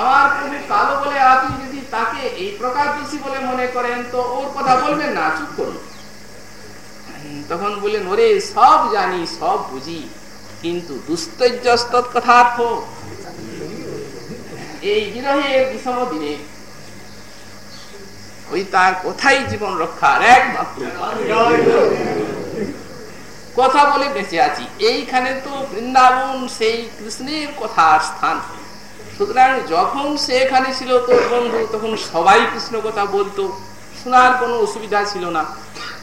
আমার প্রভু কালো বলে আপনি যদি তাকে এই প্রকার দোষী বলে মনে করেন, তো ওর কথা বলবেন না, চুপ করুন। তখন বললেন, ওরে, সব জানি, সব বুঝি, কিন্তু দুস্তর্যস্ত কথার্থ এই বিরহের বিষম দিনে ওই তার কোথায় জীবন রক্ষার? একমাত্র কথা বলে বেঁচে আছি। এইখানে তো বৃন্দাবন, সেই কৃষ্ণের কথার স্থান। সুতরাং যখন সে এখানে ছিল তোর বন্ধু, তখন সবাই কৃষ্ণ কথা বলতো। শোনার কোনো অসুবিধা ছিল না।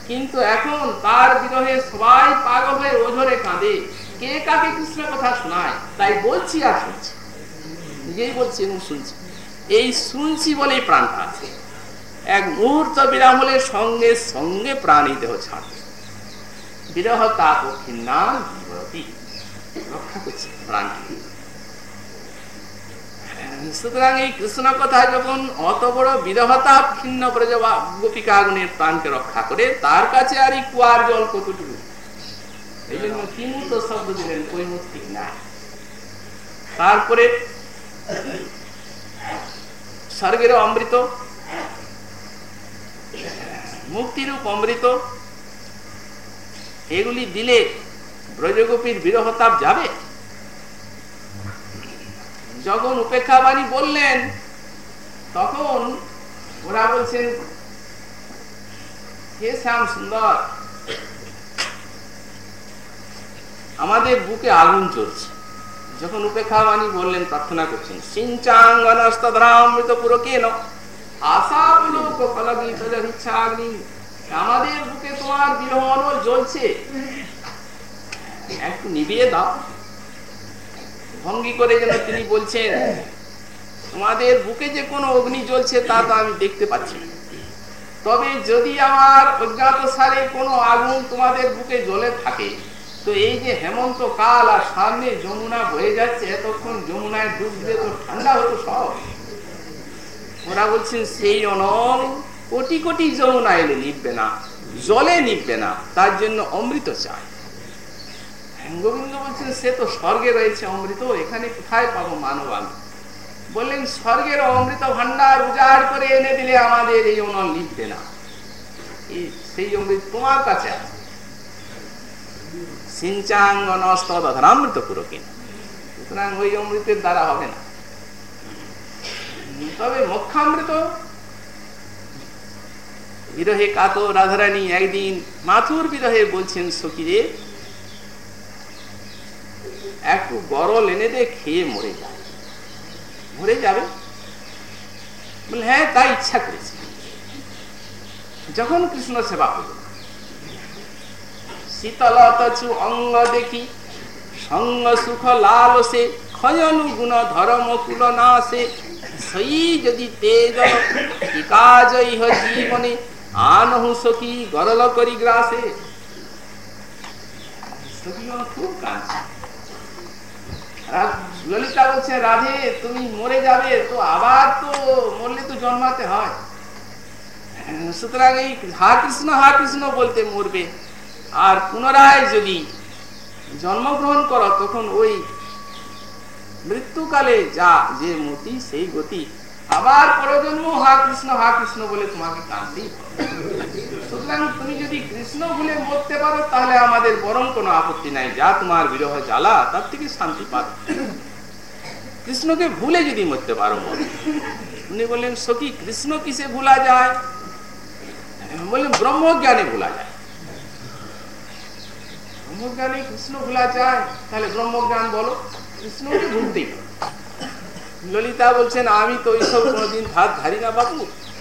কিন্তু এখন তার বিরহে সবাই পাগল হয়ে ওঝরে কাঁদে। কে কাকে কৃষ্ণ কথা শোনায়? তাই বলছি আর শুনছি। নিজেই বলছি এবং শুনছি। এই শুনছি বলেই প্রাণটা আছে এক মুহূর্ত বিরাম হলে সঙ্গে সঙ্গে প্রাণী দেহ ছাড় খিন্নান রক্ষা করছে প্রাণকে সুতরাং এই কৃষ্ণ কথা যখন অত বড় বিরহতাপ খিন্ন প্রজবা গোপিকাগুনের প্রাণকে রক্ষা করে তার কাছে আর এই কুয়ার জল কতটুকু এই জন্য কিমুত শব্দ দিলেন কৈমুত্তিক না তারপরে স্বর্গের অমৃত মুক্তিরূপ অমৃত এগুলি দিলে ব্রজগোপীর বিরহতাপ যাবে? যখন উপেক্ষা বাণী বললেন, তখন ওরা বলছেন, হে শ্যাম সুন্দর, আমাদের বুকে আগুন চলছে যখন উপেক্ষা বাণী বললেন, প্রার্থনা করছেন সিঞ্চাঙ্গনস্তধরামৃত পুরো কেন আশা লোক ফলগীত ইচ্ছাগ্নি আমাদের বুকে তোমার বিরহ অনল জ্বলছে। একটু নিভিয়ে দাও। ভঙ্গি করে যেন তিনি বলছেন, তোমাদের বুকে যে কোনো অগ্নি জ্বলছে তা তো আমি দেখতে পাচ্ছি তবে যদি আমার অজ্ঞাত সারে কোনো আগুন তোমাদের বুকে জ্বলে থাকে, তো এই যে হেমন্ত কাল আর সামনে যমুনা বয়ে যাচ্ছে, এতক্ষণ যমুনায় ডুব দিলে তো ঠান্ডা হতো সব। ওরা বলছেন, সেই অনল কোটি কোটি যমুনা এলে নিববে না, জলে নিববে না, তার জন্য অমৃত চায় গোবিন্দ বলছেন, সে তো স্বর্গে রয়েছে অমৃত, এখানে কোথায় পাবো মানব আমি বললেন, স্বর্গের অমৃত ভান্ডার উজাড় করে এনে দিলে আমাদের এই অনল লিখবে না। সেই অমৃত তোমার কাছে সিঞ্চাঙ্গনস্তধরামৃত পুরো কিনা সুতরাং ওই অমৃতের দ্বারা হবে না। তবে মক্ষামৃত বিরহে কাতো রাধারানী একদিন মাথুর বিরহে বলছেন, সখীরে, একটু গরল এনে দে, খেয়ে মরে যায় মরে যাবে? বলে হ্যাঁ তাই ইচ্ছা করেছে। যখন কৃষ্ণ সেবা হল, শীতল তছু অঙ্গ দেখি, সঙ্গ সুখ লালসে, ক্ষয়নু গুণ ধর্ম কুল নাশে, সই যদি তেজ জীবনে ললিতা বলছে, রাধে, তুমি মরে যাবে, তো আবার তো মরলে তো জন্মাতে হয়। সুতরাং এই হা কৃষ্ণ হা কৃষ্ণ বলতে মরবে। আর পুনরায় যদি জন্মগ্রহণ করো, তখন ওই মৃত্যুকালে যা যে মতি, সেই গতি আবার পরজন্ম, হা কৃষ্ণ হা কৃষ্ণ বলে তোমাকে কাঁদতেই সুতরাং তুমি যদি কৃষ্ণ ভুলে মরতে পারো, তাহলে আমাদের বরং কোনো আপত্তি নাই। যা তোমার বিরহ জ্বালা, তার থেকে শান্তি পাবে। কৃষ্ণকে ভুলে যদি মরতে পারো উনি বললেন, সখী, কৃষ্ণ কিসে ভুলা যায়? বললেন, ব্রহ্মজ্ঞানে ভুলা যায়। ব্রহ্মজ্ঞানে কৃষ্ণ ভুলা যায়? তাহলে ব্রহ্মজ্ঞান বলো, কৃষ্ণকে ভুলতেই ললিতা বলছেন, আমি তো ওইসব কোনোদিন ধার ধারি না বাবু,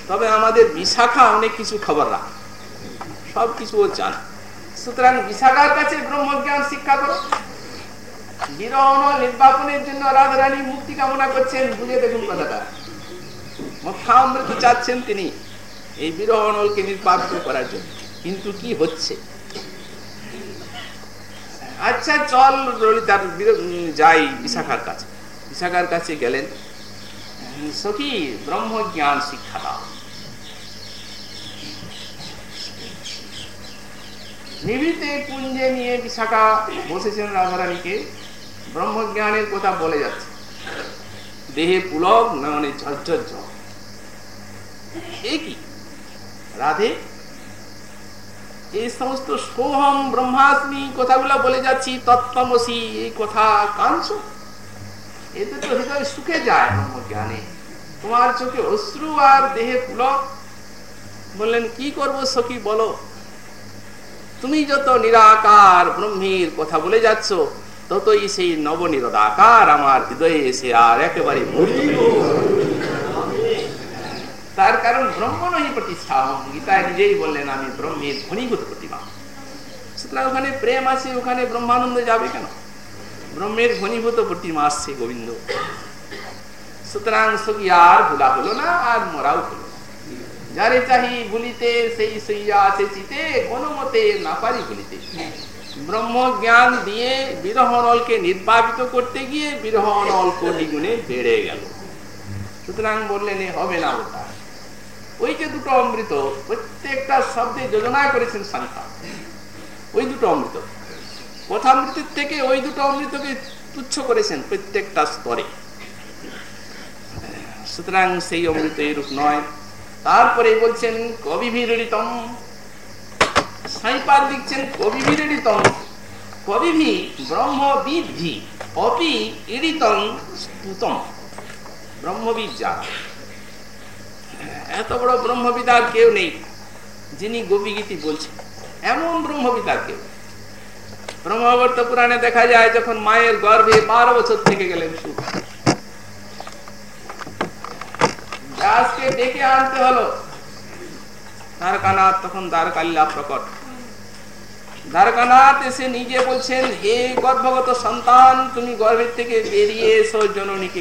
তবে আমাদের বিশাখা অনেক কিছু খবর রাখ। সব কিছু ও চান সুতরাং বিশাখার কাছে ব্রহ্মজ্ঞান শিক্ষা করো। নির্বাপনের জন্য রাধারানী মুক্তি কামনা করছেন, বুঝে দেখুন কথাটা। মক্ষামৃত চাচ্ছেন তিনি এই বিরহণলকে নির্বাপিত করার জন্য। কিন্তু কি হচ্ছে? আচ্ছা চল ললিতার যাই বিশাখার কাছে। বিশাখার কাছে গেলেন। সখী, ব্রহ্মজ্ঞান শিক্ষা দাও। নিভৃতে কুঞ্জে নিয়ে বিশাখা বসেছেন রাধারানীকে। ব্রহ্মজ্ঞানের কথা বলে যাচ্ছে। দেহে পুলক, নয়নে ঝরঝর ঝড়। এ কি? রাধে এই সমস্ত সোহম ব্রহ্মাস্মি কথাগুলো বলে যাচ্ছি, তত্ত্বমসি এই কথা কাঁদছ? এতে তো হৃদয় সুখে যায় ব্রহ্মজ্ঞানে তোমার চোখে অশ্রু আর দেহে পুলক। বললেন, কি করব সখী, বলো। তুমি যত নিরাকার, ব্রহ্মীর কথা বলে যাচ্ছ, ততই সেই নবনিরদাকার আমার হৃদয়ে এসে আর একেবারে তার কারণ ব্রহ্ম নহি প্রতিষ্ঠা গীতায় নিজেই বললেন, আমি ব্রহ্মের ঘনীভূত প্রতিমা। সুতরাং ওখানে প্রেম আছে, ওখানে ব্রহ্মানন্দ যাবে কেন? ব্রহ্মের ঘনীভূত প্রতিমা আসছে গোবিন্দ। সুতরাং আর ভুলা হলো না, আর মরাও হলো যারে চাহি ভুলিতে, সেই সইয়া আছে চিতে, কোনো মতে না পারি ভুলিতে। ব্রহ্ম জ্ঞান দিয়ে বিরহনলকে নির্বাপিত করতে গিয়ে বিরহনল কোটি গুণে বেড়ে গেল। সুতরাং বললেন হবে না ওটা। ওই যে দুটো অমৃত, প্রত্যেকটা শব্দে যোজনা করেছেন সংখ্যা। ওই দুটো অমৃত। কথামৃতের থেকে ওই দুটো অমৃতকে তুচ্ছ করেছেন প্রত্যেকটা স্তরে। সুতরাং সেই অমৃত এরূপ নয়। তারপরে বলছেন কবিভিড়িতম সাইপার লিখছেন কবিভিড়িতম কবিভি ব্রহ্মবিদভি অপি ইড়িতম স্তুতম। ব্রহ্মবিদ যা এত বড় ব্রহ্মবিদ আর কেউ নেই যিনি গোপীগীতি বলছেন। এমন ব্রহ্মবিদ আর কেউ ব্রহ্মাবর্ত পুরাণে দেখা যায় যখন মায়ের গর্ভে বারো বছর থেকে গেলেন সুখ। নিজে বলছেন গর্ভগত সন্তান, তুমি গর্ভের থেকে বেরিয়ে এসো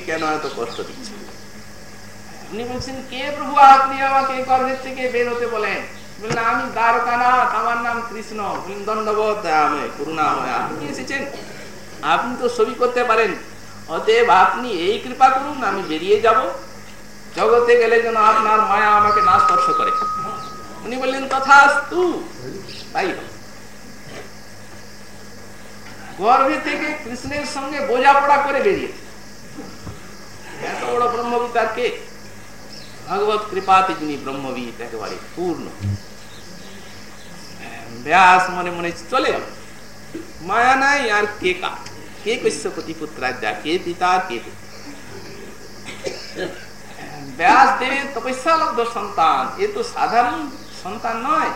কেন এত কষ্ট বলছেন, কে প্রভু, আপনি আমাকে গর্ভের থেকে বের হতে বলেন? বললেন আমি দ্বারকানাথ, আমার নাম কৃষ্ণ দণ্ডবোধ করুণাময়। আপনি এসেছেন? আপনি তো ছবি করতে পারেন। অতএব আপনি এই কৃপা করুন, আমি বেরিয়ে যাব। জগতে গেলে যেন আপনার মায়া আমাকে না স্পর্শ করে। উনি বললেন, তথাস্তু। গর্ভে থেকে কৃষ্ণের সঙ্গে বোঝাপড়া করে বেরিয়েছে এত বড় ব্রহ্মবিদ আর কে? ভগবত কৃপাতে যিনি ব্রহ্মবিদ, একেবারে পূর্ণ। ব্যাস, মনে মনে চলে যাবে মায়া নাই আর কে কা? কে কৈশ্যপতি পুত্রাজ্ঞা কে পিতা, কে ব্যাস দেবের তপস্যালব্ধ সন্তান। এ তো সাধারণ সন্তান নয়।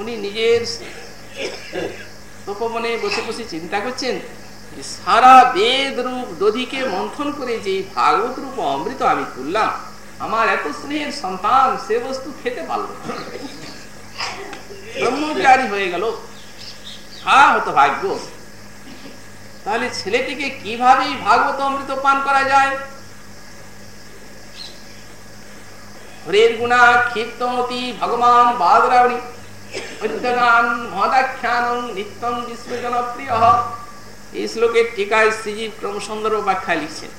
উনি নিজের তপবনে বসে বসে চিন্তা করছেন সারা বেদ রূপ দধিকে মন্থন করে যে ভাগবত রূপ অমৃত আমি তুললাম, আমার এত স্নেহের সন্তান সে বস্তু খেতে পারল ব্রহ্মচারী হয়ে গেল। হা, হতো ভাগ্য। তাহলে ছেলেটিকে কীভাবে ভাগবত অমৃত পান করা যায়? হরের গুণা ক্ষিপ্তমতি ভগবান বাদরাবণী নিত্যম বিশ্ব জনপ্রিয় এই টিকায় ব্যাখ্যা লিখছেন,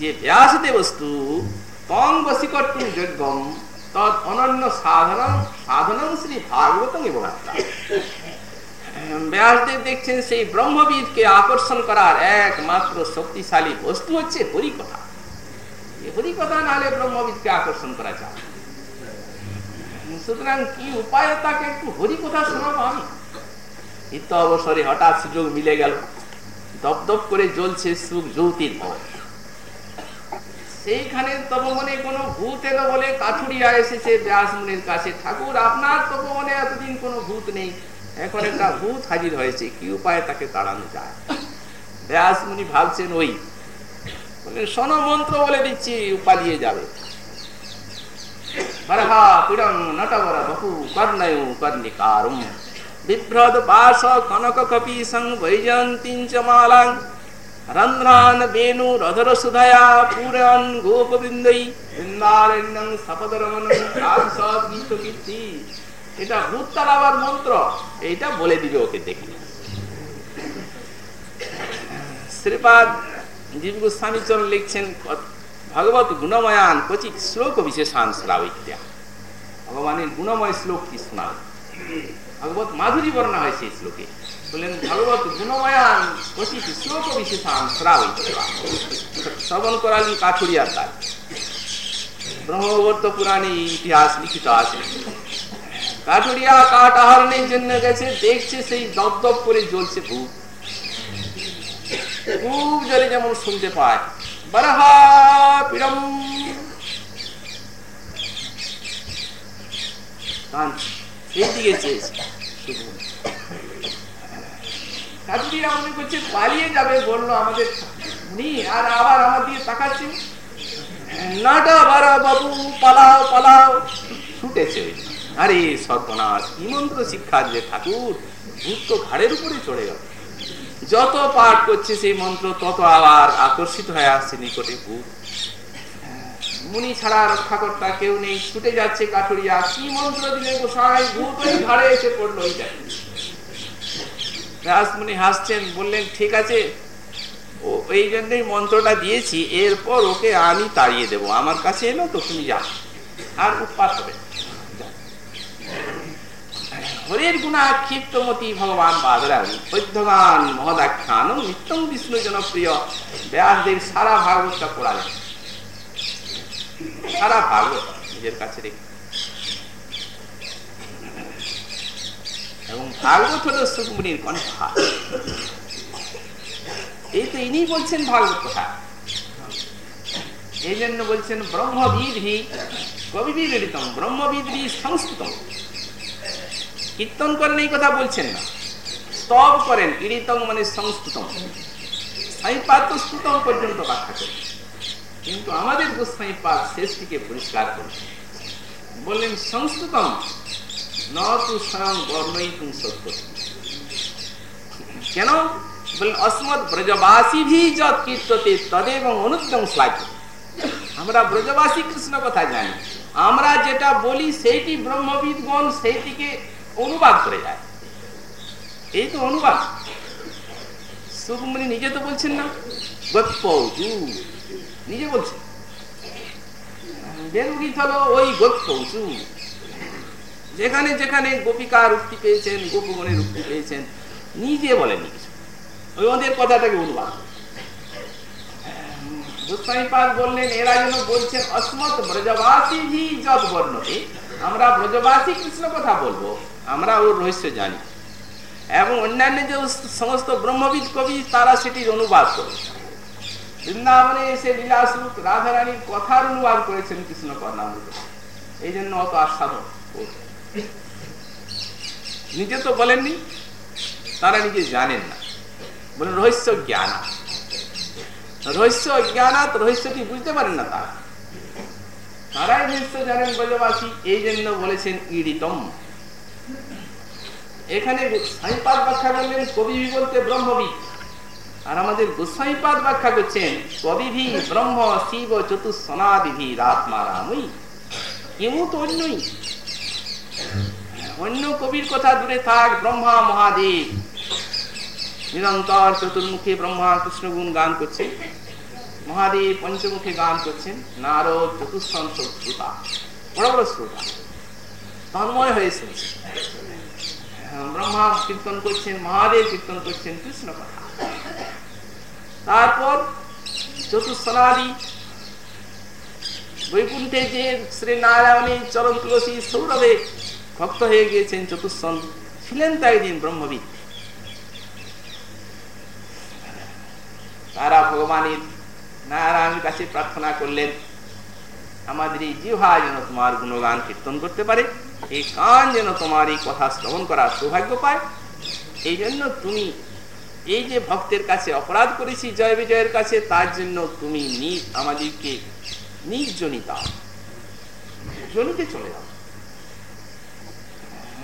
যে ব্যাসতে বস্তু তং বসিকট্টু যজ্ঞম অনন্য সাধন সাধনম শ্রী ভাগবতম এবং ব্যাসদেব দেখছেন সেই ব্রহ্মবিদকে আকর্ষণ করার একমাত্র শক্তিশালী বস্তু হচ্ছে হরিকথা। হরিকথা নাহলে ব্রহ্মবিদকে আকর্ষণ করা যায়। সুতরাং কি উপায় তাকে একটু হরিকথা শোনাবো আমি? নিত্য অবসরে হঠাৎ সুযোগ মিলে গেল। দপদপ করে জ্বলছে সুখ জ্যোতির ভয় সেইখানে তপমনে কোনো ভূত এলো বলে কাঠুরিয়া এসেছে ব্যাস মুনির কাছে। ঠাকুর, আপনার তপমনে এতদিন কোনো ভূত নেই। এখন একটা ভূত হাজির হয়েছে। কি উপায় তাকে তাড়ানো যায়? ব্যাস মুনি ভাবছেন, ওই শোনো মন্ত্র বলে দিচ্ছি, পালিয়ে যাবে। বিভ্রদ পাশ কনক কপি সং বৈজয়ন্তীঞ্চ মালাং। কীর্তি এটা এইটা বলে ওকে গোস্বামী লিখছেন, ভগবত গুণময়ান কচিত শ্লোক বিশেষান শ্রাবিত্যা। ভগবানের গুণময় শ্লোক কি শোনা ভগবত মাধুরী বর্ণনা হয় সেই শ্লোকে। বললেন ভগবত গুণময়ান কচিত শ্লোক বিশেষান শ্রবণ করালেন কাঠুরিয়ার কাজ ব্রহ্মবর্ত পুরাণে ইতিহাস লিখিত আছে। কাঠুরিয়া কাঠ আহরণের জন্য গেছে, দেখছে সেই দপ দপ করে জ্বলছে ভূত খুব জোরে যেমন শুনতে পায়, বরহা পিড়ম সেই দিকে চেয়েছে। কাঠুরিয়া মনে করছে পালিয়ে যাবে বলল আমাদের উনি আর আবার আমার দিকে তাকাচ্ছে। নাটা বারা বাবু, পালাও পালাও। ছুটেছে। আরে সর্বনাশ কি মন্ত্র শিক্ষা যে ঠাকুর, ভূত তো ঘাড়ের উপরে চড়ে গেল। যত পাঠ করছে সেই মন্ত্র, তত আবার আকর্ষিত হয়ে আসছে নিকটে ভূত। মুনি ছাড়া রক্ষাকর্তা কেউ নেই, ছুটে যাচ্ছে কাঠুরিয়া। কি মন্ত্র দিলে গোসাই ভূত ঘাড়ে এসে পড়ল, ওই রাসমুনি হাসছেন, বললেন, ঠিক আছে, ও এই জন্যই মন্ত্রটা দিয়েছি, এরপর ওকে আমি তাড়িয়ে দেব। আমার কাছে এলো তো, তুমি যা আর উৎপাত হবে হরের গুণা ক্ষিপ্তমতি ভগবান বাদরাম পদ্যগান মহদাখ্যান নিত্যম বিষ্ণু জনপ্রিয় ব্যাসদেব সারা ভাগবতটা পড়ালেন। সারা ভাগবত নিজের কাছে রেখে এবং ভাগবত হল সুকুমনির কণ্ঠা এই তো ইনি বলছেন ভাগবত কথা। এই জন্য বলছেন ব্রহ্মবিধি কবিবিদিতম ব্রহ্মবিধি সংস্কৃতম। কীর্তন করেন এই কথা বলছেন না। স্তব করেন কীর্তন মানে সংস্কৃতম। সাইপাত তো স্তুতম পর্যন্ত ব্যাখ্যা করেন। কিন্তু আমাদের গোস্বাইপাত শেষটিকে পরিষ্কার করেন। বললেন, সংস্কৃতম তু স্বয়ং বর্ণই তুম সত্য কেন? বললেন অসমত ব্রজবাসী ভি যত কীর্ততে তদেব অনুদ্যম শ্লাঘ্য আমরা ব্রজবাসী কৃষ্ণ কথা জানি। আমরা যেটা বলি, সেইটি ব্রহ্মবিদগণ সেইটিকে অনুবাদ করে যায়। এই তো অনুবাদ। সুকুমনি নিজে তো বলছেন না? গৎপৌচু নিজে বলছেন। বেরুগীত হলো ওই গৎপৌচু যেখানে যেখানে গোপিকা উক্তি পেয়েছেন গোপগণের উক্তি পেয়েছেন, নিজে বলেননি কিছু। ওই ওদের কথাটাকে গোস্বামীপাদ বললেন, এরা যেন ব্রজবাসী আমরা ব্রজবাসী কৃষ্ণ কথা বলব। আমরা ওর রহস্য জানি। এবং অন্যান্য যে সমস্ত ব্রহ্মবিদ কবি, তারা সেটির অনুবাদ বৃন্দাবনে এসে লীলাস্বরূপ রাধারানীর কথার অনুবাদ করেছেন কৃষ্ণ কর্ণামৃত এই জন্য অত আস্বাদন। নিজে তো বলেননি, তারা নিজে জানেন না। বলেন, রহস্য জ্ঞান রহস্য অজ্ঞানাত রহস্যটি বুঝতে পারেন না তারা? তারাই রহস্য জানেন ব্রজবাসী, এই জন্য বলেছেন ইডিতম। এখানে সাইপাদ ব্যাখ্যা করলেন কবিভি বলতে ব্রহ্মবি। আর আমাদের গোস্বাইপাদ ব্যাখ্যা করছেন কবিভি ব্রহ্ম শিব চতুসনাদিভি আত্মা রামই কেউ তো অন্যই। অন্য কবির কথা দূরে থাক, ব্রহ্মা মহাদেব। নিরন্তর চতুর্মুখী ব্রহ্মা কৃষ্ণ গুণ গান করছেন। মহাদেব পঞ্চমুখী গান করছেন। নারদ শ্রোতা। বড় বড় শ্রোতা। তন্ময় হয়ে শুনছে ব্রহ্মা কীর্তন করছেন, মহাদেব কীর্তন করছেন, কৃষ্ণ কথা। তারপর চতুর্থনাদি বৈকুণ্ঠে যে শ্রী নারায়ণী চরণ তুলসী সৌরভে ভক্ত হয়ে গিয়েছেন চতুর্সন ছিলেন তো দিন ব্রহ্মবিদ। তারা ভগবানের নারায়ণের কাছে প্রার্থনা করলেন, আমাদের এই জিহা যেন তোমার গুণগান কীর্তন করতে পারে, এই কান যেন তোমার এই কথা শ্রবণ করার সৌভাগ্য পায়। এই জন্য তুমি এই যে ভক্তের কাছে অপরাধ করেছি জয় বিজয়ের কাছে, তার জন্য তুমি নিজ, আমাদেরকে নির্জনিতা জনিতে চলে যাও।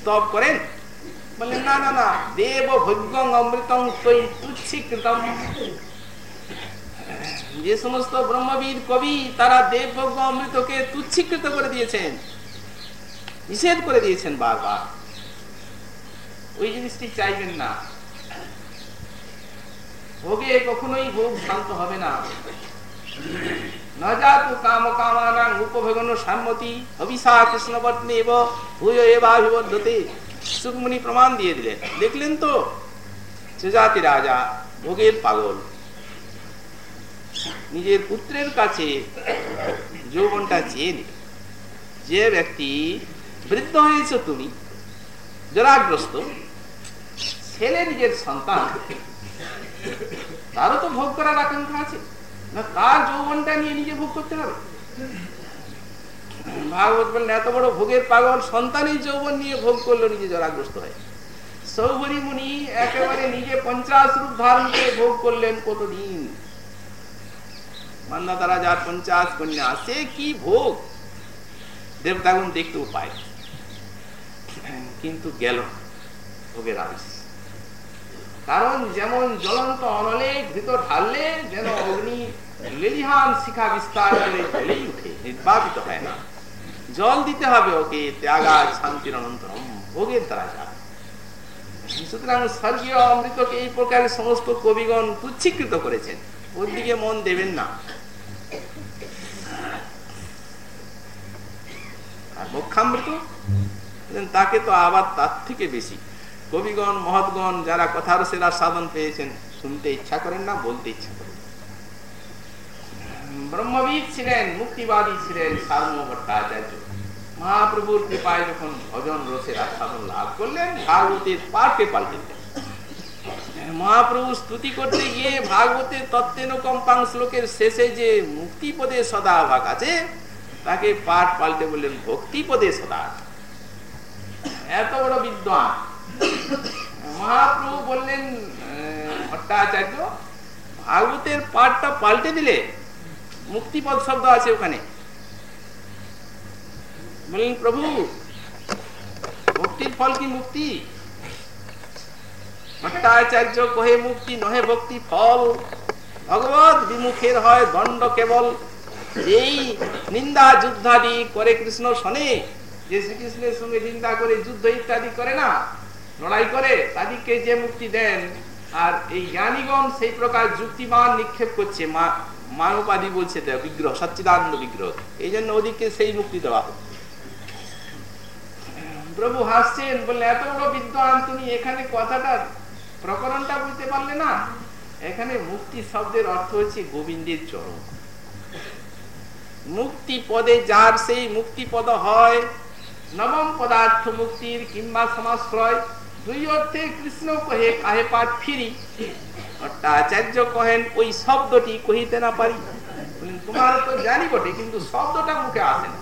স্তব করেন। বললেন, না না না দেব ভোগ্যং অমৃতং তুচ্ছিকৃতম। যে সমস্ত ব্রহ্মবীর কবি, তারা দেব দেবভোগ্য অমৃতকে তুচ্ছিকৃত করে দিয়েছেন। নিষেধ করে দিয়েছেন বারবার। ওই জিনিসটি চাইবেন না। ভোগে কখনোই ভোগ শান্ত হবে না। কাম সম্মতি প্রমাণ দিয়ে দিলেন। দেখলেন তো? সুজাতি রাজা, ভোগের পাগল। নিজের পুত্রের কাছে যৌবনটা চেয়ে নিল যে ব্যক্তি বৃদ্ধ হয়েছ তুমি, জরাগ্রস্ত, ছেলে নিজের সন্তান, তারও তো ভোগ করার আকাঙ্ক্ষা আছে। না, তার যৌবনটা নিয়ে নিজে ভোগ করতে হবে। ভাগবত বললেন, এত বড় ভোগের পাগল সন্তানের যৌবন নিয়ে ভোগ করল, নিজে জরাগ্রস্ত হয়। সৌভরি মুনি একেবারে নিজে পঞ্চাশ রূপ ধারণ করে ভোগ করলেন কতদিন? মান্না তারা যার পঞ্চাশ কন্যা, সে কি ভোগ? দেবতাগুন দেখতেও পায় কিন্তু গেল ভোগের আবেশ কারণ যেমন জ্বলন্ত অনলে ঘৃত ঢাললে, যেন অগ্নি লেলিহান শিখা বিস্তার করে জ্বলেই উঠে, নির্বাপিত হয় না। জল দিতে হবে ওকে ত্যাগা শান্তির অনন্তরম ভোগের দ্বারা যাবে সুতরাং স্বর্গীয় অমৃতকে এই প্রকার সমস্ত কবিগণ তুচ্ছীকৃত করেছেন। ওর দিকে মন দেবেন না। আর মোক্ষামৃত? তাকে তো আবার তার থেকে বেশি। কবিগণ, মহৎগণ যারা কথার সেরা সাধন পেয়েছেন, শুনতে ইচ্ছা করেন না, বলতে ইচ্ছা করেন ব্রহ্মবিদ ছিলেন, মুক্তিবাদী ছিলেন সার্ম ভট্টাচার্য। মহাপ্রভুর কৃপায় যখন ভজন, রসের আস্বাদন লাভ করলেন, ভাগবতের পাঠে পাল্টে মহাপ্রভু স্তুতি করতে গিয়ে ভাগবতের তত্ত্বেনুকম্পাং শ্লোকের শেষে যে মুক্তিপদে সদা ভাগ আছে, তাকে পাঠ পাল্টে বললেন ভক্তিপদে সদা এত বড় বিদ্বান। মহাপ্রভু বললেন ভট্টাচার্য, ভাগবতের পাঠটা পাল্টে দিলে মুক্তিপদ শব্দ আছে ওখানে। বললেন, প্রভু, ভক্তির ফল কি মুক্তি? ভট্টাচার্য কহে, মুক্তি নহে ভক্তি ফল। ভগবত বিমুখের হয় দণ্ড কেবল। এই নিন্দা যুদ্ধাদি করে কৃষ্ণ শনে। যে শ্রীকৃষ্ণের সঙ্গে নিন্দা করে, যুদ্ধ ইত্যাদি করে না। লড়াই করে তাদেরকে যে মুক্তি দেন, আর এই জ্ঞানীগণ সেই প্রকার যুক্তিমান নিক্ষেপ করছে। মা মানবাদী বলছে বিগ্রহ, সচ্চিদানন্দ বিগ্রহ। এই জন্য ওদিকে সেই মুক্তি দেওয়া হোক। প্রভু হাসছেন বললে এত বড় বিদ্বান, তুমি এখানে কথাটা, প্রকরণটা বুঝতে পারলে না? এখানে মুক্তি শব্দের অর্থ হচ্ছে গোবিন্দের চরণ। মুক্তি পদে যার সেই মুক্তি পদ হয়, নবম পদার্থ মুক্তির কিংবা সমাশ্রয় দুই অর্থে কৃষ্ণ কহে, কাহে পাঠ ফিরি। ভট্টাচার্য কহেন, ওই শব্দটি কহিতে না পারি। তোমার তো জানি বটে, কিন্তু শব্দটা মুখে আসে না।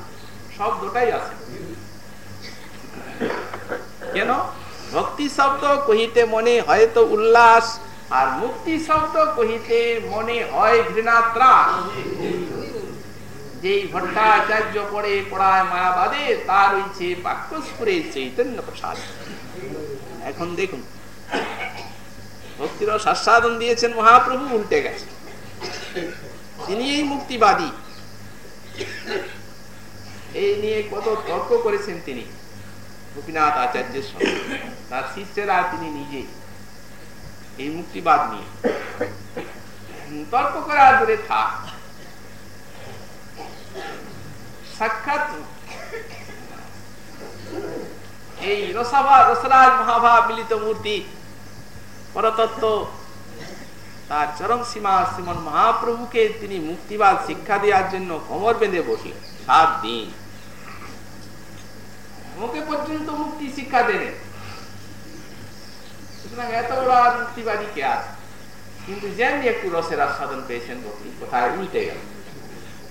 শব্দটাই আসে কেন? ভক্তি শব্দ কহিতে মনে হয়তো উল্লাস, আর মুক্তি শব্দ কহিতে মনে হয় ঘৃণাত্রা যেই ভট্টাচার্য পড়ে, পড়ায় মায়াবাদে তার হইছে বাক্যস্পুরে চৈতন্য প্রসাদ। এখন দেখুন। ভক্তির সাস্বাদন দিয়েছেন মহাপ্রভু, উল্টে গেছে। তিনি এই মুক্তিবাদী। এই নিয়ে কত তর্ক করেছেন তিনি, গোপীনাথ আচার্যের সঙ্গে। তার শিষ্যেরা তিনি নিজে এই মুক্তিবাদ নিয়ে। তর্ক করা দূরে থাক। সাক্ষাৎ এই রসাভা রসরাজ মহাভাব মিলিত মূর্তি, পরতত্ত্ব, তার চরম সীমা, শ্রীমন মহাপ্রভুকে তিনি মুক্তিবাদ শিক্ষা দেওয়ার জন্য কোমর বেঁধে বসলেন। সাত দিন। পর্যন্ত মুক্তি শিক্ষা দেবেন সুতরাং এত বড় আর মুক্তিবাদী কে কিন্তু যেমনি একটু রসের আস্বাদন পেয়েছেন কোথায় উল্টে গেল।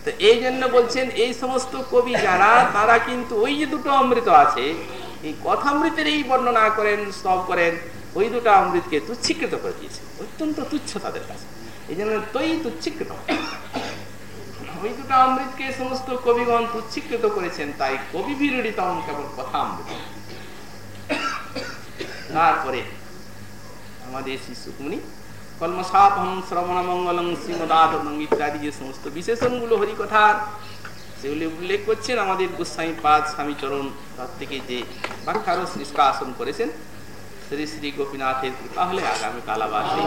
তো এই জন্য বলছেন, এই সমস্ত কবি যারা, তারা কিন্তু ওই যে দুটো অমৃত আছে এই কথামৃতের এই বর্ণনা করেন, স্তব করেন, ওই দুটো অমৃতকে তুচ্ছিকৃত করে দিয়েছে। অত্যন্ত তুচ্ছ তাদের কাছে। এই জন্য তৈ তুচ্ছিকৃত। ওই দুটো অমৃতকে সমস্ত কবিগণ তুচ্ছিকৃত করেছেন, তাই কবি বিরোধিতম কেবল কথা অমৃত তারপরে আমাদের শিশুকুনি কলমসাপহম শ্রবণ মঙ্গলং শ্রীমদাতম ইত্যাদি যে সমস্ত বিশেষণগুলো হরিকথার সেগুলি উল্লেখ করছেন আমাদের গোস্বামী পাদ স্বামীচরণ তার থেকে যে ব্যাখ্যারস নিষ্কাশন করেছেন, শ্রী শ্রী গোপীনাথের কৃপা হলে আগামীকাল আবার সেই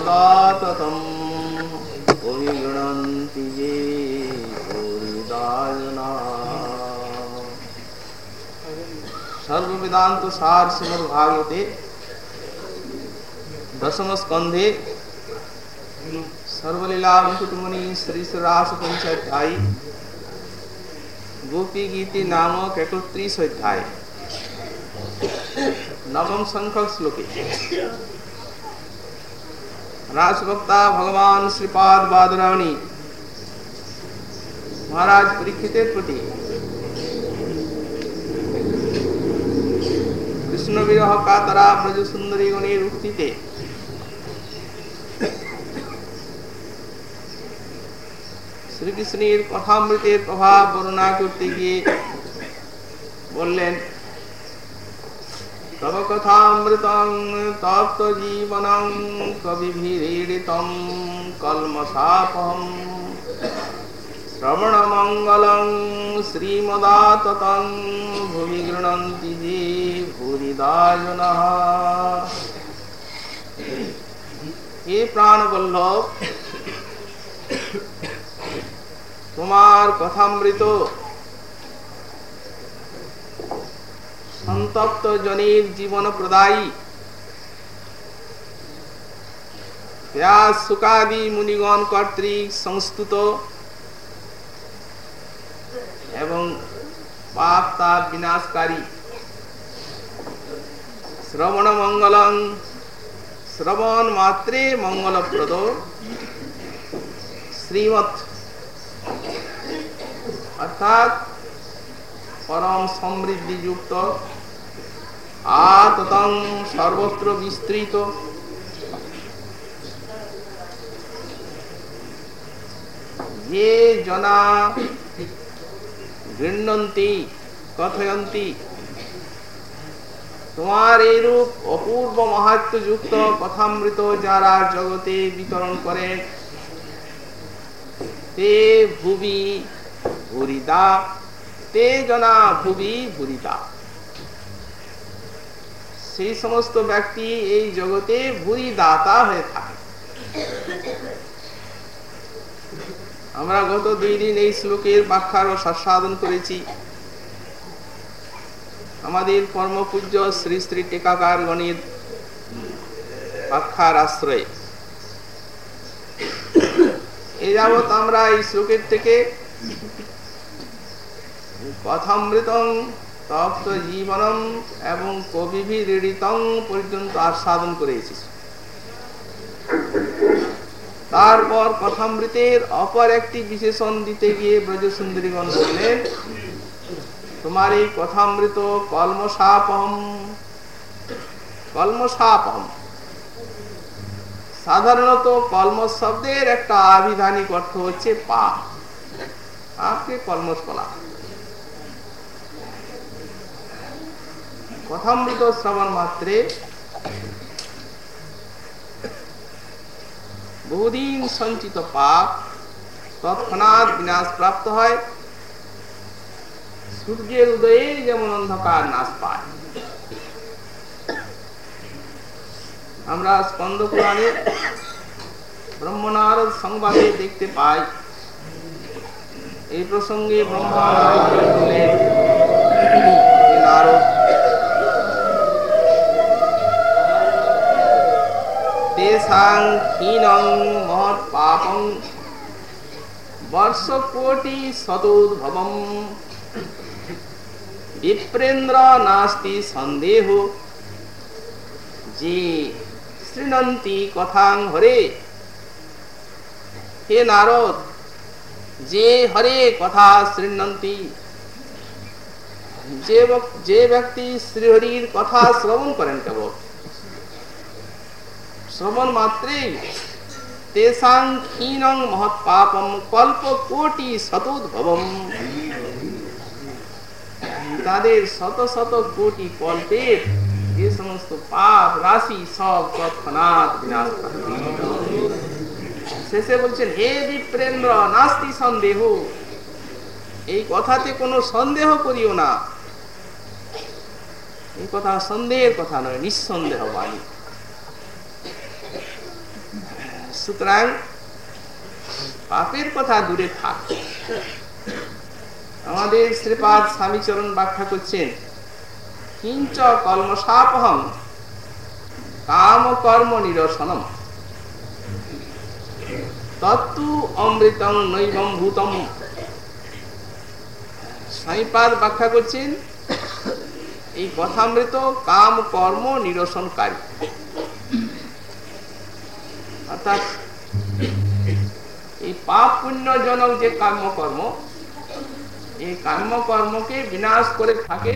सदा सार श्रीमद्भागवते दशम स्कंधे सर्वलीला मुकुटमणि श्री रास पंचाध्याय गोपी गीति नाम एकत्रीस अध्याय। नवम संकल्प श्लोके। राजभक्ता भगवान श्रीपाद बादराणी महाराज परीक्षितेर प्रति কৃষ্ণ বিরহ কাতরা ব্রজ সুন্দরী গণের উক্তিতে শ্রীকৃষ্ণের কথামৃতের প্রভাব বর্ণনা করতে গিয়ে বললেন তব কথামৃতং তপ্ত জীবনং কবিভিড়িতম কলমসাপহম শ্রবণ মঙ্গলং শ্রীমদাততং ভূমি গৃণন্তি যে ভূরিদায়ন হে প্রাণবল্লভ তোমার কথামৃত সন্তপ্ত জনের জীবন প্রদায়ী। সুকাদি মুনিগণ কর্তৃক সংস্তুত এবং পাপ তাপ বিনাশকারী। শ্রবণ মঙ্গলং, শ্রবণ মাত্রে মঙ্গলপ্রদ। শ্রীমৎ অর্থাৎ পরম সমৃদ্ধিযুক্ত আততং সর্বত্র বিস্তৃত। যে জনা গৃহন্তি কথয়ন্তি, তোমার এইরূপ অপূর্ব মাহাত্মযুক্ত কথামৃত যারা জগতে বিতরণ করে, তে ভুবি ভুরিদা, তে জনা ভুবি ভুরিদা। সেই সমস্ত ব্যক্তি এই জগতে ভুরি দাতা হয়ে থাকে। আমরা গত দুই দিন এই শ্লোকের ব্যাখ্যার সস্বাদন করেছি। আমাদের কর্মপূজ্য শ্রী শ্রী টেকাকার গণের ব্যাখ্যার আশ্রয়ে। এ যাবৎ আমরা এই শ্লোকের থেকে কথামৃতং তপ্ত জীবনম এবং কবিভিড়িতং পর্যন্ত আস্বাদন তারপর কথামৃতের অপর একটি বিশেষণ দিতে গিয়ে ব্রজ সুন্দরীগণ বললেন, তোমার এই কথামৃত কলমসাপহম কলমসাপহম। সাধারণত কলম শব্দের একটা আবিধানিক অর্থ হচ্ছে পা। পাপকে কলমস বলা কথামৃত শ্রবণ মাত্রে বহুদিন সঞ্চিত পাপ তৎক্ষণাৎ বিনাশ প্রাপ্ত হয়। সূর্যের উদয়ে যেমন অন্ধকার নাশ পায়। আমরা স্কন্দ পুরাণে ব্রহ্মনারদ সংবাদে দেখতে পাই। এই প্রসঙ্গে ব্রহ্মা নারদ তেসাং ক্ষীণং মহৎ পাপং বর্ষ কোটি শতোদ্ভবম বিপ্রেন্দ্র নাস্তি সন্দেহ যে শৃণন্তি কথাং হরে হে নারদ যে হরে কথা শৃণন্তি যে ব্যক্তি শ্রীহরির কথা শ্রবণ করেন কেবল শ্রবণ ক্ষীণং মহৎ পাপম কল্প কোটি তাদের শত শত কোটি কল্পের যে সমস্ত পাপ রাশি সব শেষে বলছেন, হে বিপ্রেন্দ্র নাস্তি সন্দেহ। এই কথাতে কোনো সন্দেহ করিও না। এই কথা সন্দেহের কথা নয় নিঃসন্দেহ বাণী সুতরাং পাপের কথা দূরে থাক। আমাদের শ্রীপাদ স্বামীচরণ ব্যাখ্যা করছেন, কিঞ্চ কর্মসাপহম কাম কর্ম নিরসনম। তত্তু অমৃতম নৈবম ভূতম। স্বামীপাদ ব্যাখ্যা করছেন, এই কথামৃত কাম কর্ম নিরসনকারী। অর্থাৎ এই পাপ পুণ্যজনক যে কর্মকর্ম কর্ম এই কর্মকর্মকে কর্মকে বিনাশ করে থাকে।